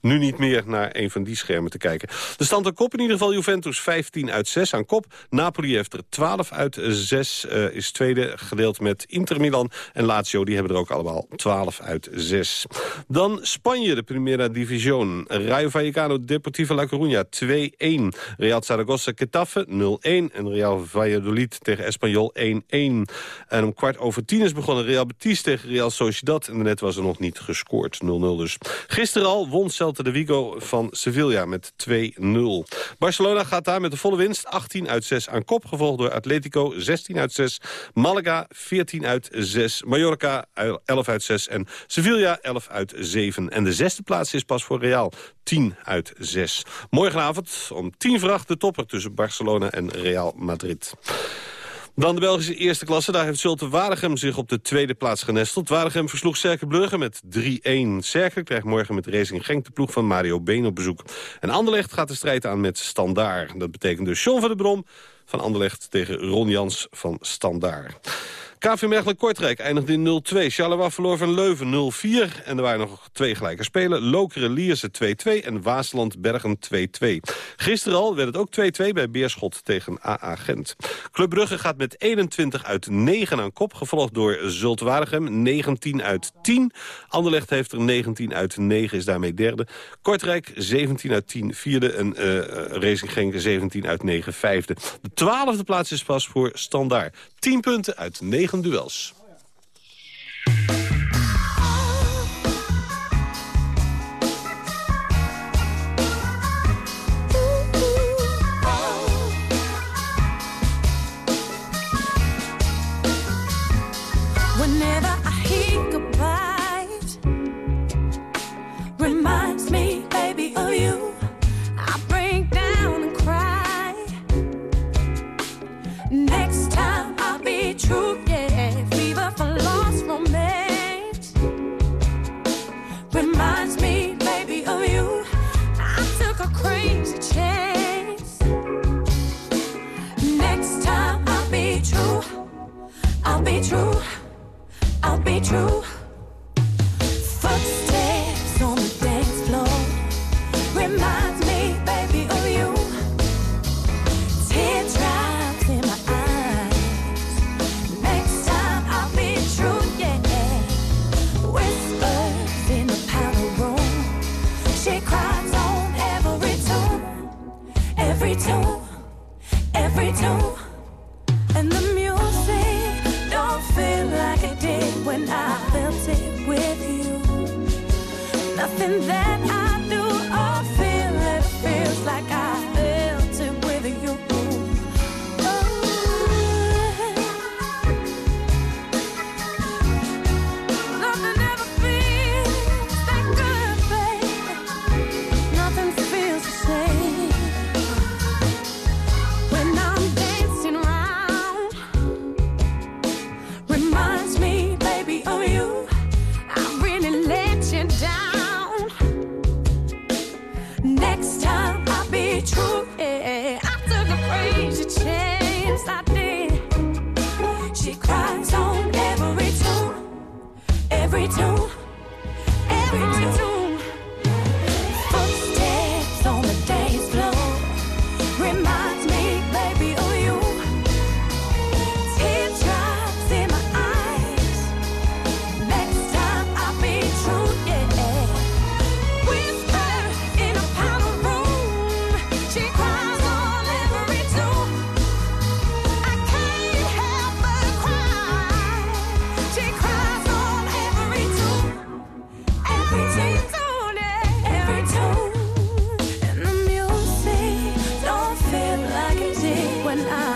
nu niet meer naar een van die schermen te kijken. De stand aan kop in ieder geval Juventus 15 uit 6 aan kop. Napoli heeft er 12 uit 6, uh, is tweede gedeeld met Inter Milan. En Lazio, die hebben er ook allemaal 12 uit 6. Dan Spanje, de Primera División. Rayo Vallecano Deportivo La Coruña 2-1. Real Zaragoza Getafe 0-1. En Real Vallecano Valladolid tegen Espanyol 1-1. En om kwart over tien is begonnen Real Betis tegen Real Sociedad. En net was er nog niet gescoord, 0-0 dus. Gisteren al won Celta de Vigo van Sevilla met 2-0. Barcelona gaat daar met de volle winst 18 uit 6 aan kop. Gevolgd door Atletico 16 uit 6. Malaga 14 uit 6. Mallorca 11 uit 6. En Sevilla 11 uit 7. En de zesde plaats is pas voor Real 10 uit 6. Morgenavond om 10 vracht de topper tussen Barcelona en Real Madrid. Dan de Belgische eerste klasse. Daar heeft Zulte Waregem zich op de tweede plaats genesteld. Waregem versloeg Cercle Brugge met 3-1. Cercle krijgt morgen met Racing Genk de ploeg van Mario Been op bezoek. En Anderlecht gaat de strijd aan met Standaard. Dat betekent dus John van der Brom van Anderlecht tegen Ron Jans van Standaard. KV Mechelen Kortrijk eindigde in 0-2. Charleroi verloor van Leuven 0-4. En er waren nog twee gelijke spelen. Lokeren Lierse 2-2 en Waasland Bergen 2-2. Gisteren al werd het ook 2-2 bij Beerschot tegen AA Gent. Club Brugge gaat met 21 uit 9 aan kop. Gevolgd door Zult Waregem 19 uit 10. Anderlecht heeft er 19 uit 9, is daarmee derde. Kortrijk 17 uit 10 vierde. En uh, Racing Genk 17 uit 9 vijfde. De twaalfde plaats is pas voor Standaard. 10 punten uit 9 duels.
be true. I'll be true. and I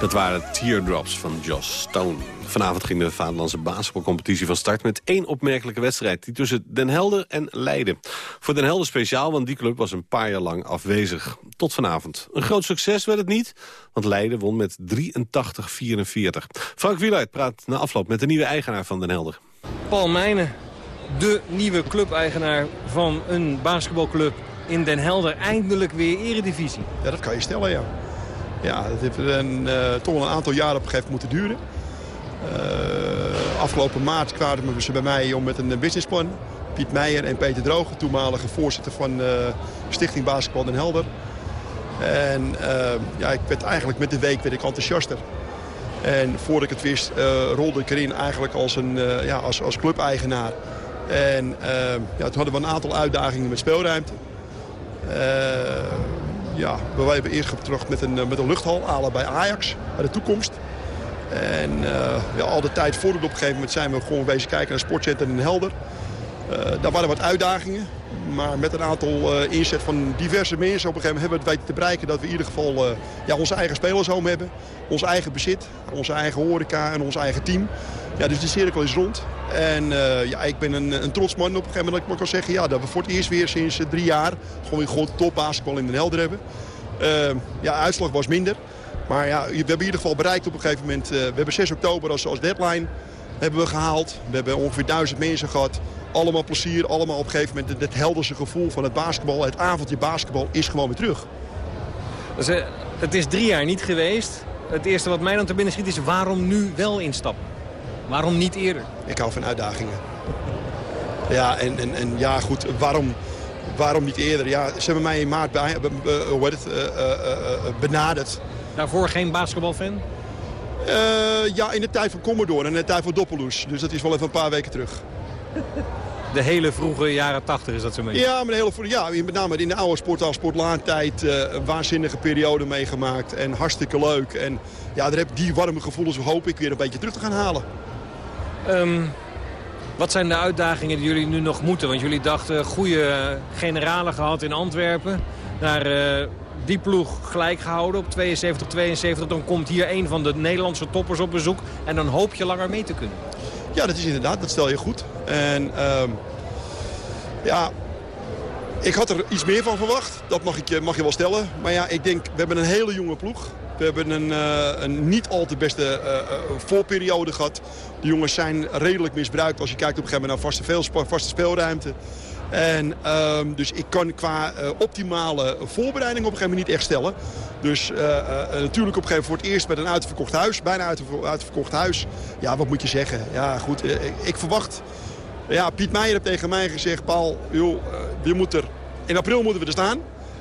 Dat waren Teardrops van Joss Stone. Vanavond ging de Vaderlandse basketbalcompetitie van start... met één opmerkelijke wedstrijd, die tussen Den Helder en Leiden. Voor Den Helder speciaal, want die club was een paar jaar lang afwezig. Tot vanavond. Een groot succes werd het niet, want Leiden won met 83-44. Frank Wieluid praat na afloop met de nieuwe eigenaar van Den Helder.
Paul Meijnen, de nieuwe clubeigenaar van een basketbalclub in Den Helder. Eindelijk weer eredivisie.
Ja, dat kan je stellen, ja. Ja, dat heeft een, eh, toch wel een aantal jaren op een gegeven moment moeten duren. Eh, afgelopen maart kwamen ze bij mij om met een businessplan. Piet Meijer en Peter Drogen, toenmalige voorzitter van eh, Stichting Basketbal Den Helder. En ja, ik werd eigenlijk met de week werd ik enthousiaster. En voordat ik het wist, rolde ik erin eigenlijk als, een, eh, ja, als, als clubeigenaar. En ja, toen hadden we een aantal uitdagingen met speelruimte. Ja, we hebben eerst getracht met een, eh, met een luchthal, bij Ajax, bij de toekomst. En eh, ja, al de tijd voor het op een gegeven moment zijn we gewoon bezig kijken naar Sportcenter in Helder. Eh, daar waren wat uitdagingen. Maar met een aantal inzet van diverse mensen op een gegeven moment hebben we het weten te bereiken dat we in ieder geval ja, onze eigen spelershome hebben. Ons eigen bezit, onze eigen horeca en ons eigen team. Ja, dus de cirkel is rond. En eh, ja, ik ben een, een trots man op een gegeven moment dat ik maar kan zeggen... Ja, dat we voor het eerst weer sinds eh, drie jaar gewoon weer top basketbal in Den Helder hebben. Eh, ja, uitslag was minder. Maar ja, we hebben in ieder geval bereikt op een gegeven moment... eh, we hebben 6 oktober als, als deadline hebben we gehaald. We hebben ongeveer duizend mensen gehad. Allemaal plezier, allemaal op een gegeven moment het, het gevoel van het basketbal. Het avondje basketbal is gewoon weer terug.
Dus, het is drie jaar niet geweest. Het eerste wat mij dan te binnen schiet is waarom nu wel instappen? Waarom niet eerder?
Ik hou van uitdagingen. Ja, en, en, en ja, goed, waarom, waarom niet eerder? Ja, ze hebben mij in maart bij, hoe heet het, benaderd.
Daarvoor geen basketbalfan?
Eh, ja, in de tijd van Commodore en in de tijd van Doppelus. Dus dat is wel even een paar weken terug. [laughs]
De hele vroege jaren tachtig is dat zo mee.
Ja, maar de hele, ja, met name in de oude sportaal sportlaantijd eh een waanzinnige periode meegemaakt. En hartstikke leuk. En ja, daar heb die warme gevoelens hoop ik weer een beetje terug te gaan halen.
Ehm, wat zijn de uitdagingen die jullie nu nog moeten? Want jullie dachten goede generalen gehad in Antwerpen. Naar eh, die ploeg gelijk gehouden op 72-72. Dan komt hier een van de Nederlandse toppers op bezoek. En dan hoop je langer mee te kunnen.
Ja, dat is inderdaad, dat stel je goed. En ehm, ja, Ik had er iets meer van verwacht, dat mag, ik, eh, mag je wel stellen. Maar ja, ik denk, we hebben een hele jonge ploeg. We hebben een, eh, een niet al te beste eh, eh, voorperiode gehad. De jongens zijn redelijk misbruikt als je kijkt op een gegeven moment naar vaste, veel, vaste speelruimte. En ehm, dus ik kan qua optimale voorbereiding op een gegeven moment niet echt stellen. Dus natuurlijk op gegeven moment voor het eerst met een uitverkocht huis. Bijna uitverko- uitverkocht huis. Ja, wat moet je zeggen? Ja, goed. ik, verwacht... Ja, Piet Meijer heeft tegen mij gezegd... Paul, joh, moet er, in april moeten we er staan.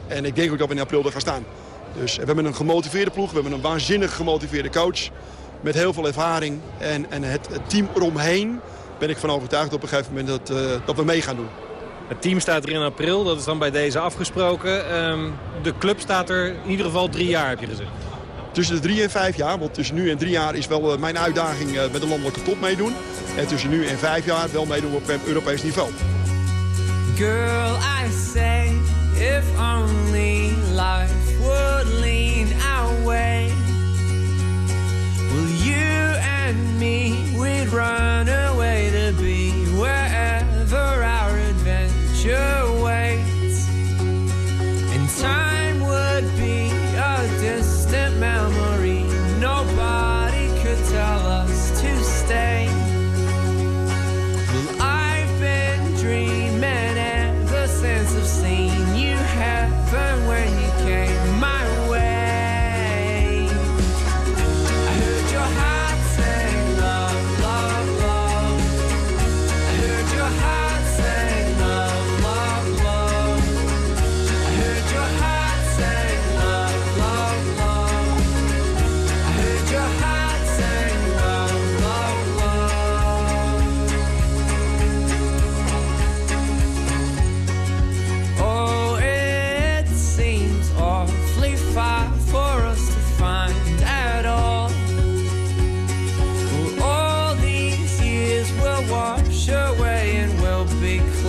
En ik denk ook dat we in april er gaan staan. Dus we hebben een gemotiveerde ploeg. We hebben een waanzinnig gemotiveerde coach. Met heel veel ervaring. En, en het, het team eromheen ben ik van overtuigd op een gegeven moment dat, eh, dat we mee gaan doen.
Het team staat er in april, dat is dan bij deze afgesproken. Ehm, de club staat er in ieder geval drie jaar, heb je gezegd.
Tussen de drie en vijf jaar, want tussen nu en drie jaar is wel eh, mijn uitdaging eh, met de landelijke top meedoen. En tussen nu en vijf jaar wel meedoen op Europees niveau.
Girl, I say, if only life would lean our way. Well, you and me, we'd run away to be wherever our adventure waits. And time would be a distant memory.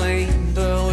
Be clean, but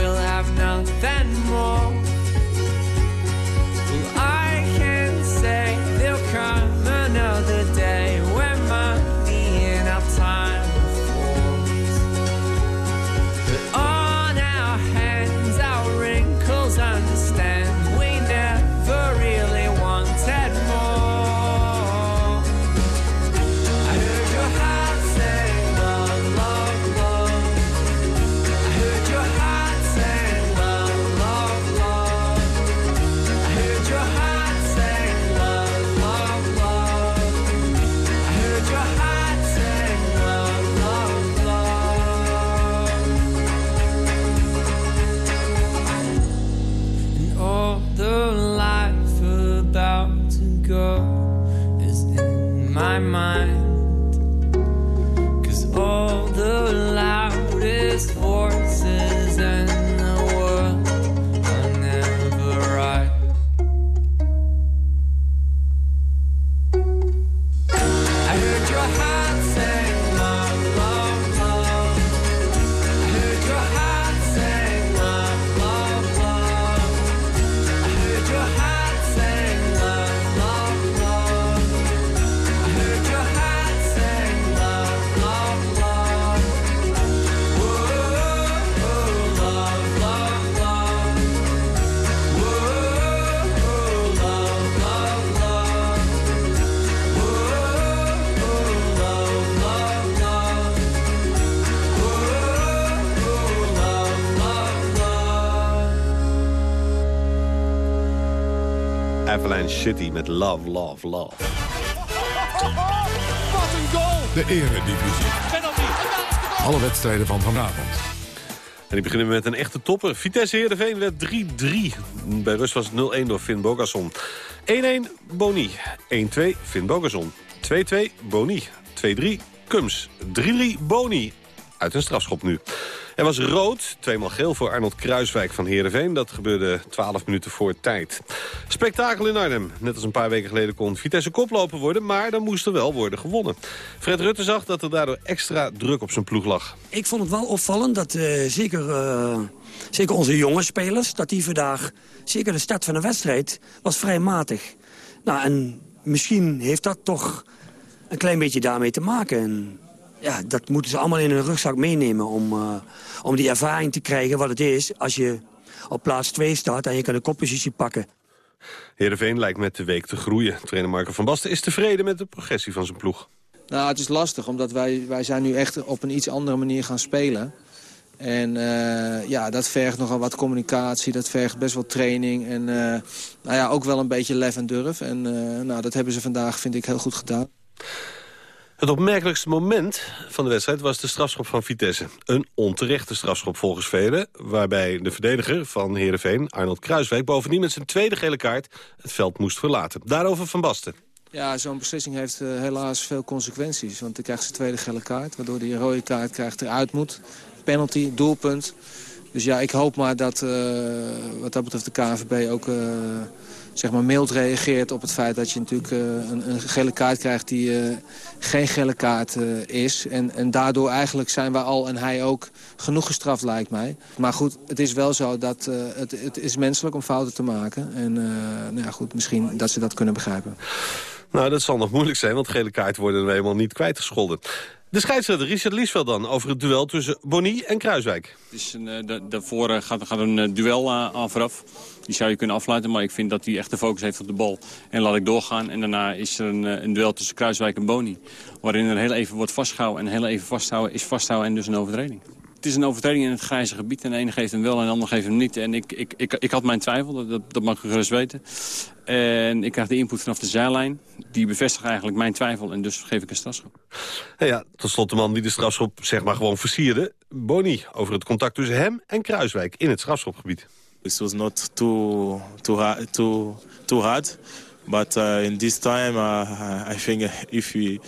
City met Love, Love, Love.
Wat een goal! De eredivisie.
Penalty.
Alle wedstrijden van vanavond.
En die beginnen we met een echte topper. Vitesse Heerenveen werd 3-3. Bij rust was het 0-1 door Finn Bogasson. 1-1 Boni. 1-2 Finn Bogasson. 2-2 Boni. 2-3 Kums. 3-3 Boni. Uit een strafschop nu. Er was rood, tweemaal geel voor Arnold Kruiswijk van Heerenveen. Dat gebeurde 12 minuten voor tijd. Spektakel in Arnhem. Net als een paar weken geleden kon Vitesse koploper worden... maar dan moest er wel worden gewonnen. Fred Rutte zag dat er daardoor extra druk op zijn ploeg lag.
Ik vond het wel opvallend dat eh, zeker, eh, zeker onze jonge spelers... dat die vandaag, zeker de start van de wedstrijd, was vrij matig. Nou, en misschien heeft dat toch een klein beetje daarmee te maken. En, ja, dat moeten ze allemaal in hun rugzak meenemen... om, eh, om die ervaring te krijgen wat het is als je op plaats 2 staat en je kan de koppositie pakken.
Heerenveen lijkt met de week te groeien. Trainer Marco van Basten is tevreden met de progressie van zijn ploeg.
Nou, het is lastig, omdat wij, wij zijn nu echt op een iets andere manier gaan spelen. En eh, ja, dat vergt nogal wat communicatie, dat vergt best wel training. En eh, nou ja, ook wel een beetje lef en durf. En eh, nou, dat hebben ze vandaag, vind ik, heel goed gedaan.
Het opmerkelijkste moment van de wedstrijd was de strafschop van Vitesse. Een onterechte strafschop volgens velen... waarbij de verdediger van Heerenveen, Arnold Kruiswijk... bovendien met zijn tweede gele kaart het veld moest verlaten. Daarover Van Basten.
Ja, zo'n beslissing heeft eh, helaas veel consequenties. Want hij krijgt zijn tweede gele kaart, waardoor hij een rode kaart krijgt eruit moet. Penalty, doelpunt. Dus ja, ik hoop maar dat eh, wat dat betreft de KNVB ook eh, zeg maar mild reageert op het feit dat je natuurlijk eh, een, een gele kaart krijgt die eh, geen gele kaart eh, is. En, en daardoor eigenlijk zijn wij al en hij ook genoeg gestraft lijkt mij. Maar goed, het is wel zo dat het, het is menselijk om fouten te maken. En nou ja, goed, misschien dat ze dat kunnen begrijpen.
Nou, dat zal nog moeilijk zijn, want gele kaart worden we helemaal niet kwijtgescholden. De scheidsrechter Richard Liesveld dan over het duel tussen Bonny en Kruiswijk.
Da- daarvoor eh, gaat, gaat een eh, duel aan vooraf. Die zou je kunnen afsluiten, maar ik vind dat hij echt de focus heeft op de bal. En laat ik doorgaan. En daarna is er een, een duel tussen Kruiswijk en Boni. Waarin er heel even wordt vastgehouden. En heel even vasthouden is vasthouden en dus een overtreding. Het is een overtreding in het grijze gebied. En de ene geeft hem wel en de ander geeft hem niet. En ik, ik, ik, ik had mijn twijfel, dat- dat, mag ik gerust weten. En ik krijg de input vanaf de zijlijn. Die bevestigt eigenlijk mijn twijfel en dus geef ik een strafschop.
Ja, tot slot de man die de strafschop zeg maar gewoon versierde. Bonny over het contact tussen hem en Kruiswijk in het strafschopgebied.
It was not too too hard, too too hard, but uh, in this time uh, I think if we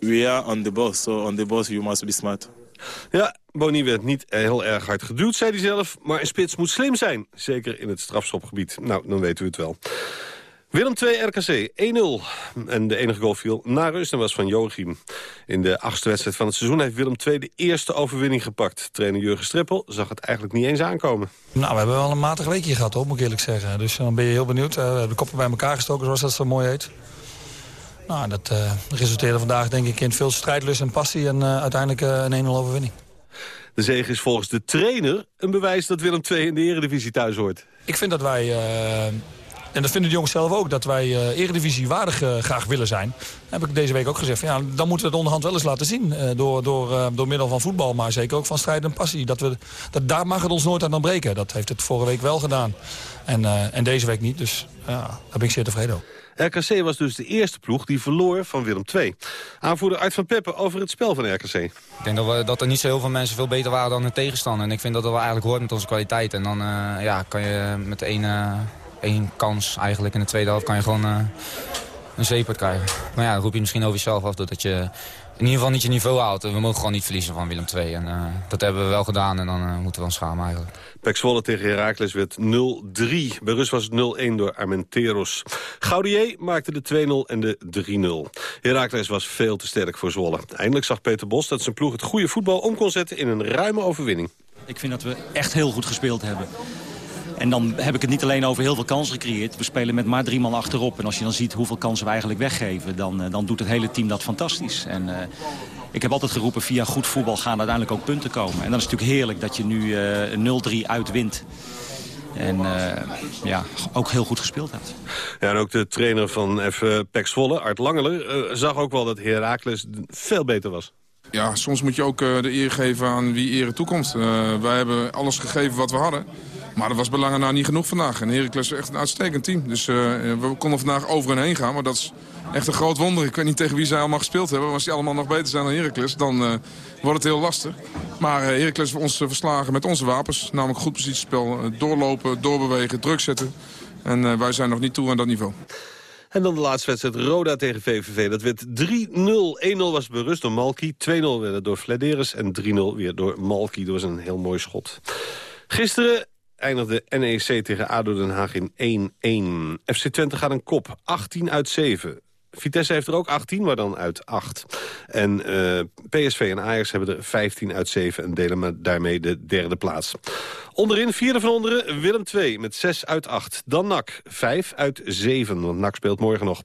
we are on the boss, so on the boss you must be smart.
Ja, Bonny werd niet heel erg hard geduwd, zei hij zelf. Maar een spits moet slim zijn, zeker in het strafschopgebied. Nou, dan weten we het wel. Willem 2 RKC 1-0. En de enige goal viel na rust en was van Joachim. In de achtste wedstrijd van het seizoen heeft Willem 2 de eerste overwinning gepakt. Trainer Jurgen Strippel zag het eigenlijk niet eens aankomen.
Nou, we hebben wel een matig weekje gehad, hoor, moet ik eerlijk zeggen. Dus dan ben je heel benieuwd. Eh, we hebben de koppen bij elkaar gestoken, zoals dat zo mooi heet. Nou, dat eh, resulteerde vandaag denk ik in veel strijdlust en passie... en eh, uiteindelijk een 1-0 overwinning.
De zege is volgens de trainer een bewijs dat Willem 2 in de eredivisie thuis hoort.
Ik vind dat wij, eh, en dat vinden de jongens zelf ook... dat wij eh eredivisie waardig eh, graag willen zijn. heb ik deze week ook gezegd. Ja, dan moeten we het onderhand wel eens laten zien. door, door, door middel van voetbal, maar zeker ook van strijd en passie. Dat we, dat, daar mag het ons nooit aan ontbreken. Dat heeft het vorige week wel gedaan. En, en deze week niet. Dus daar ben ik zeer tevreden over.
RKC was dus de eerste ploeg die verloor van Willem 2. Aanvoerder Art van Peppen over het spel van RKC.
Ik denk dat, we, dat er niet zo heel veel mensen veel beter waren dan de tegenstander. En ik vind dat dat wel eigenlijk hoort met onze kwaliteit. En dan eh, ja, kan je met één, eh, één kans eigenlijk in de tweede helft kan je gewoon eh, een zeepert krijgen. Maar ja, dat roep je misschien over jezelf af doordat je in ieder geval niet je niveau haalt. We mogen gewoon niet verliezen van Willem II. En eh, dat hebben we wel gedaan en dan eh, moeten we ons schamen eigenlijk.
Pek Zwolle tegen Heracles werd 0-3. Bij rust was het 0-1 door Armenteros. Gaudier maakte de 2-0 en de 3-0. Heracles was veel te sterk voor Zwolle. Eindelijk zag Peter Bos dat zijn ploeg het goede voetbal om kon zetten in een ruime overwinning.
Ik vind dat we echt heel goed gespeeld hebben. En dan heb ik het niet alleen over heel veel kansen gecreëerd. We spelen met maar drie man achterop. En als je dan ziet hoeveel kansen we eigenlijk weggeven... dan, eh, dan doet het hele team dat fantastisch. En eh, ik heb altijd geroepen, via goed voetbal gaan uiteindelijk ook punten komen. En dan is het natuurlijk heerlijk dat je nu eh 0-3 uitwint. En ja, ook heel goed gespeeld hebt.
Ja, en ook de trainer van F. Pek Zwolle, Art Langeler, zag ook wel dat Heracles veel beter was.
Ja, soms moet je ook eh, de eer geven aan wie ere toekomt. Eh, wij hebben alles gegeven wat we hadden. Maar dat was belangen nou niet genoeg vandaag. En Heracles is echt een uitstekend team. Dus eh, we konden vandaag over en heen gaan. Maar dat is echt een groot wonder. Ik weet niet tegen wie zij allemaal gespeeld hebben. Als die allemaal nog beter zijn dan Heracles, dan wordt het heel lastig. Maar eh, Heracles heeft ons verslagen met onze wapens. Namelijk goed positiespel, doorlopen, doorbewegen, druk zetten. En wij zijn nog niet toe aan dat niveau.
En dan de laatste wedstrijd Roda tegen VVV. Dat werd 3-0. 1-0 was berust door Malki. 2-0 werd door Flederis. En 3-0 weer door Malki. Dat was een heel mooi schot. Gisteren eindigde NEC tegen ADO Den Haag in 1-1. FC Twente gaat een kop. 18 uit 7. Vitesse heeft er ook 18, maar dan uit 8. En eh, PSV en Ajax hebben er 15 uit 7 en delen daarmee de derde plaats. Onderin, vierde van onderen, Willem 2 met 6 uit 8. Dan NAC, 5 uit 7, want NAC speelt morgen nog.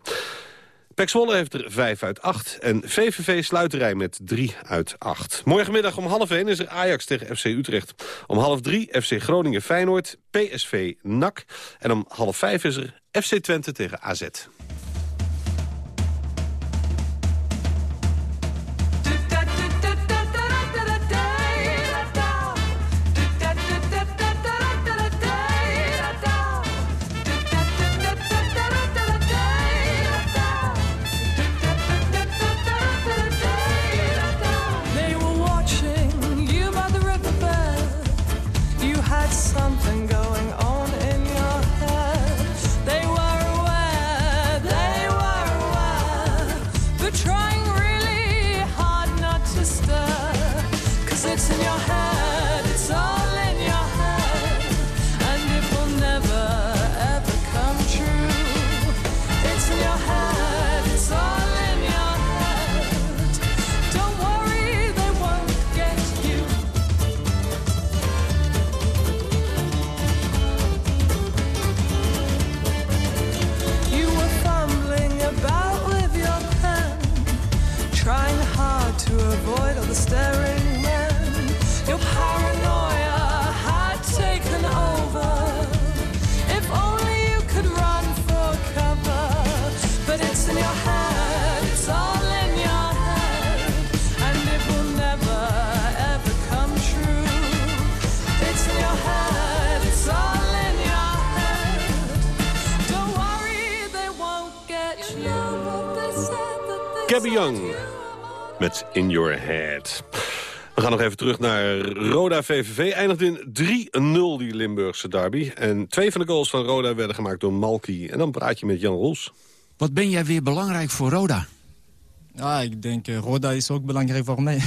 Pek Zwolle heeft er 5 uit 8 en VVV sluit de rij met 3 uit 8. Morgenmiddag om half 1 is er Ajax tegen FC Utrecht. Om half 3 FC Groningen Feyenoord, PSV NAC. En om half 5 is er FC Twente tegen AZ. Gabby Young met In Your Head. We gaan nog even terug naar Roda VVV. Eindigt in 3-0 die Limburgse derby. En twee van de goals van Roda werden gemaakt door Malky. En dan praat je met Jan Roels.
Wat ben jij weer belangrijk voor Roda?
Ja, ik denk uh, Roda is ook belangrijk voor mij.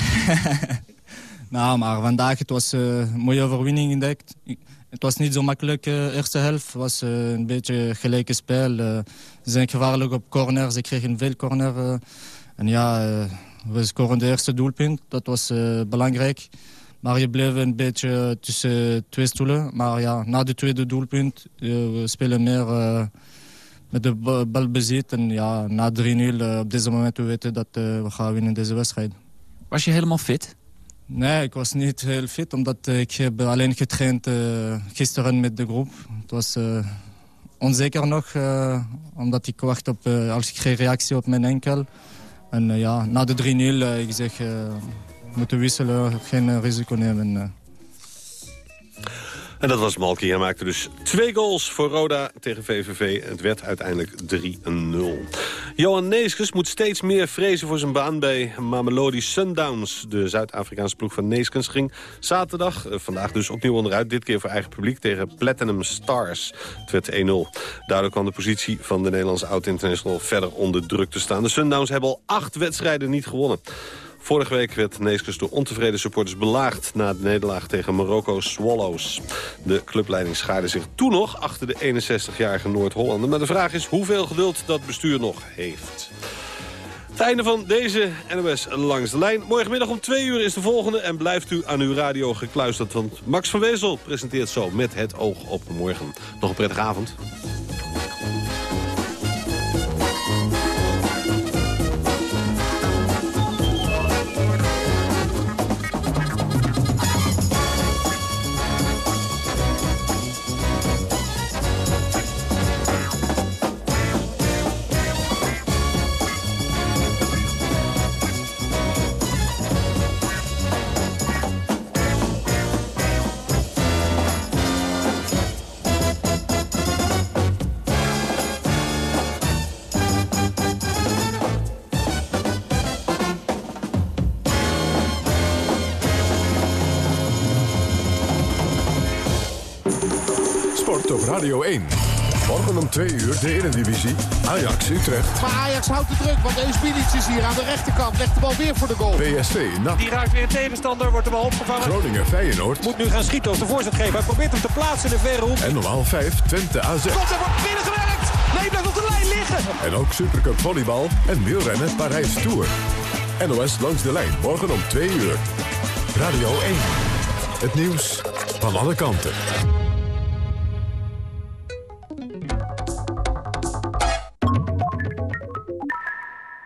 [laughs] nou, maar vandaag het was uh, een mooie overwinning intakt. Het was niet zo makkelijk de uh, eerste helft. Het was uh, een beetje gelijke spel. ze zijn gevaarlijk op corner. Ze kregen veel corner. En ja, we scoren de eerste doelpunt. Dat was belangrijk. Maar je bleef een beetje tussen twee stoelen. Maar ja, na de tweede doelpunt, we spelen meer met de balbezit. En ja, na 3-0 uh, op deze moment we weten dat uh, we gaan winnen deze wedstrijd.
Was je helemaal fit?
Nee, ik was niet heel fit, omdat uh, ik heb alleen getraind gisteren met de groep. Het was onzeker nog, omdat ik wacht op, als ik geen reactie op mijn enkel. En ja, na de 3-0, ik zeg, we moeten wisselen, geen risico nemen.
En dat was Malky. Hij maakte dus twee goals voor Roda tegen VVV. Het werd uiteindelijk 3-0. Johan Neeskens moet steeds meer vrezen voor zijn baan bij Mamelodi Sundowns. De Zuid-Afrikaanse ploeg van Neeskens ging zaterdag, vandaag dus opnieuw onderuit. Dit keer voor eigen publiek tegen Platinum Stars. Het werd 1-0. Daardoor kwam de positie van de Nederlandse oud-international verder onder druk te staan. De Sundowns hebben al acht wedstrijden niet gewonnen. Vorige week werd Neeskens door ontevreden supporters belaagd... na de nederlaag tegen Marokko Swallows. De clubleiding schaarde zich toen nog achter de 61-jarige Noord-Hollander. Maar de vraag is hoeveel geduld dat bestuur nog heeft. Het einde van deze NOS Langs de Lijn. Morgenmiddag om twee uur is de volgende. En blijft u aan uw radio gekluisterd. Want Max van Wezel presenteert zo met het oog op morgen. Nog een prettige avond.
2 uur de Eredivisie. Ajax Utrecht.
Maar Ajax houdt de druk, want Eus Bilic is hier aan de rechterkant. Legt de bal weer voor de goal.
PSV NAC.
Die raakt weer tegenstander, wordt de bal opgevangen.
Groningen Feyenoord.
Moet nu gaan schieten of de voorzet geven. Hij probeert hem te plaatsen in de verre hoek.
En half 5 Twente AZ.
Komt er wordt binnengewerkt. Nee, blijft op de lijn liggen.
En ook Supercup volleybal en wielrennen Parijs Tour. NOS langs de lijn, morgen om 2 uur. Radio 1. Het nieuws van alle kanten.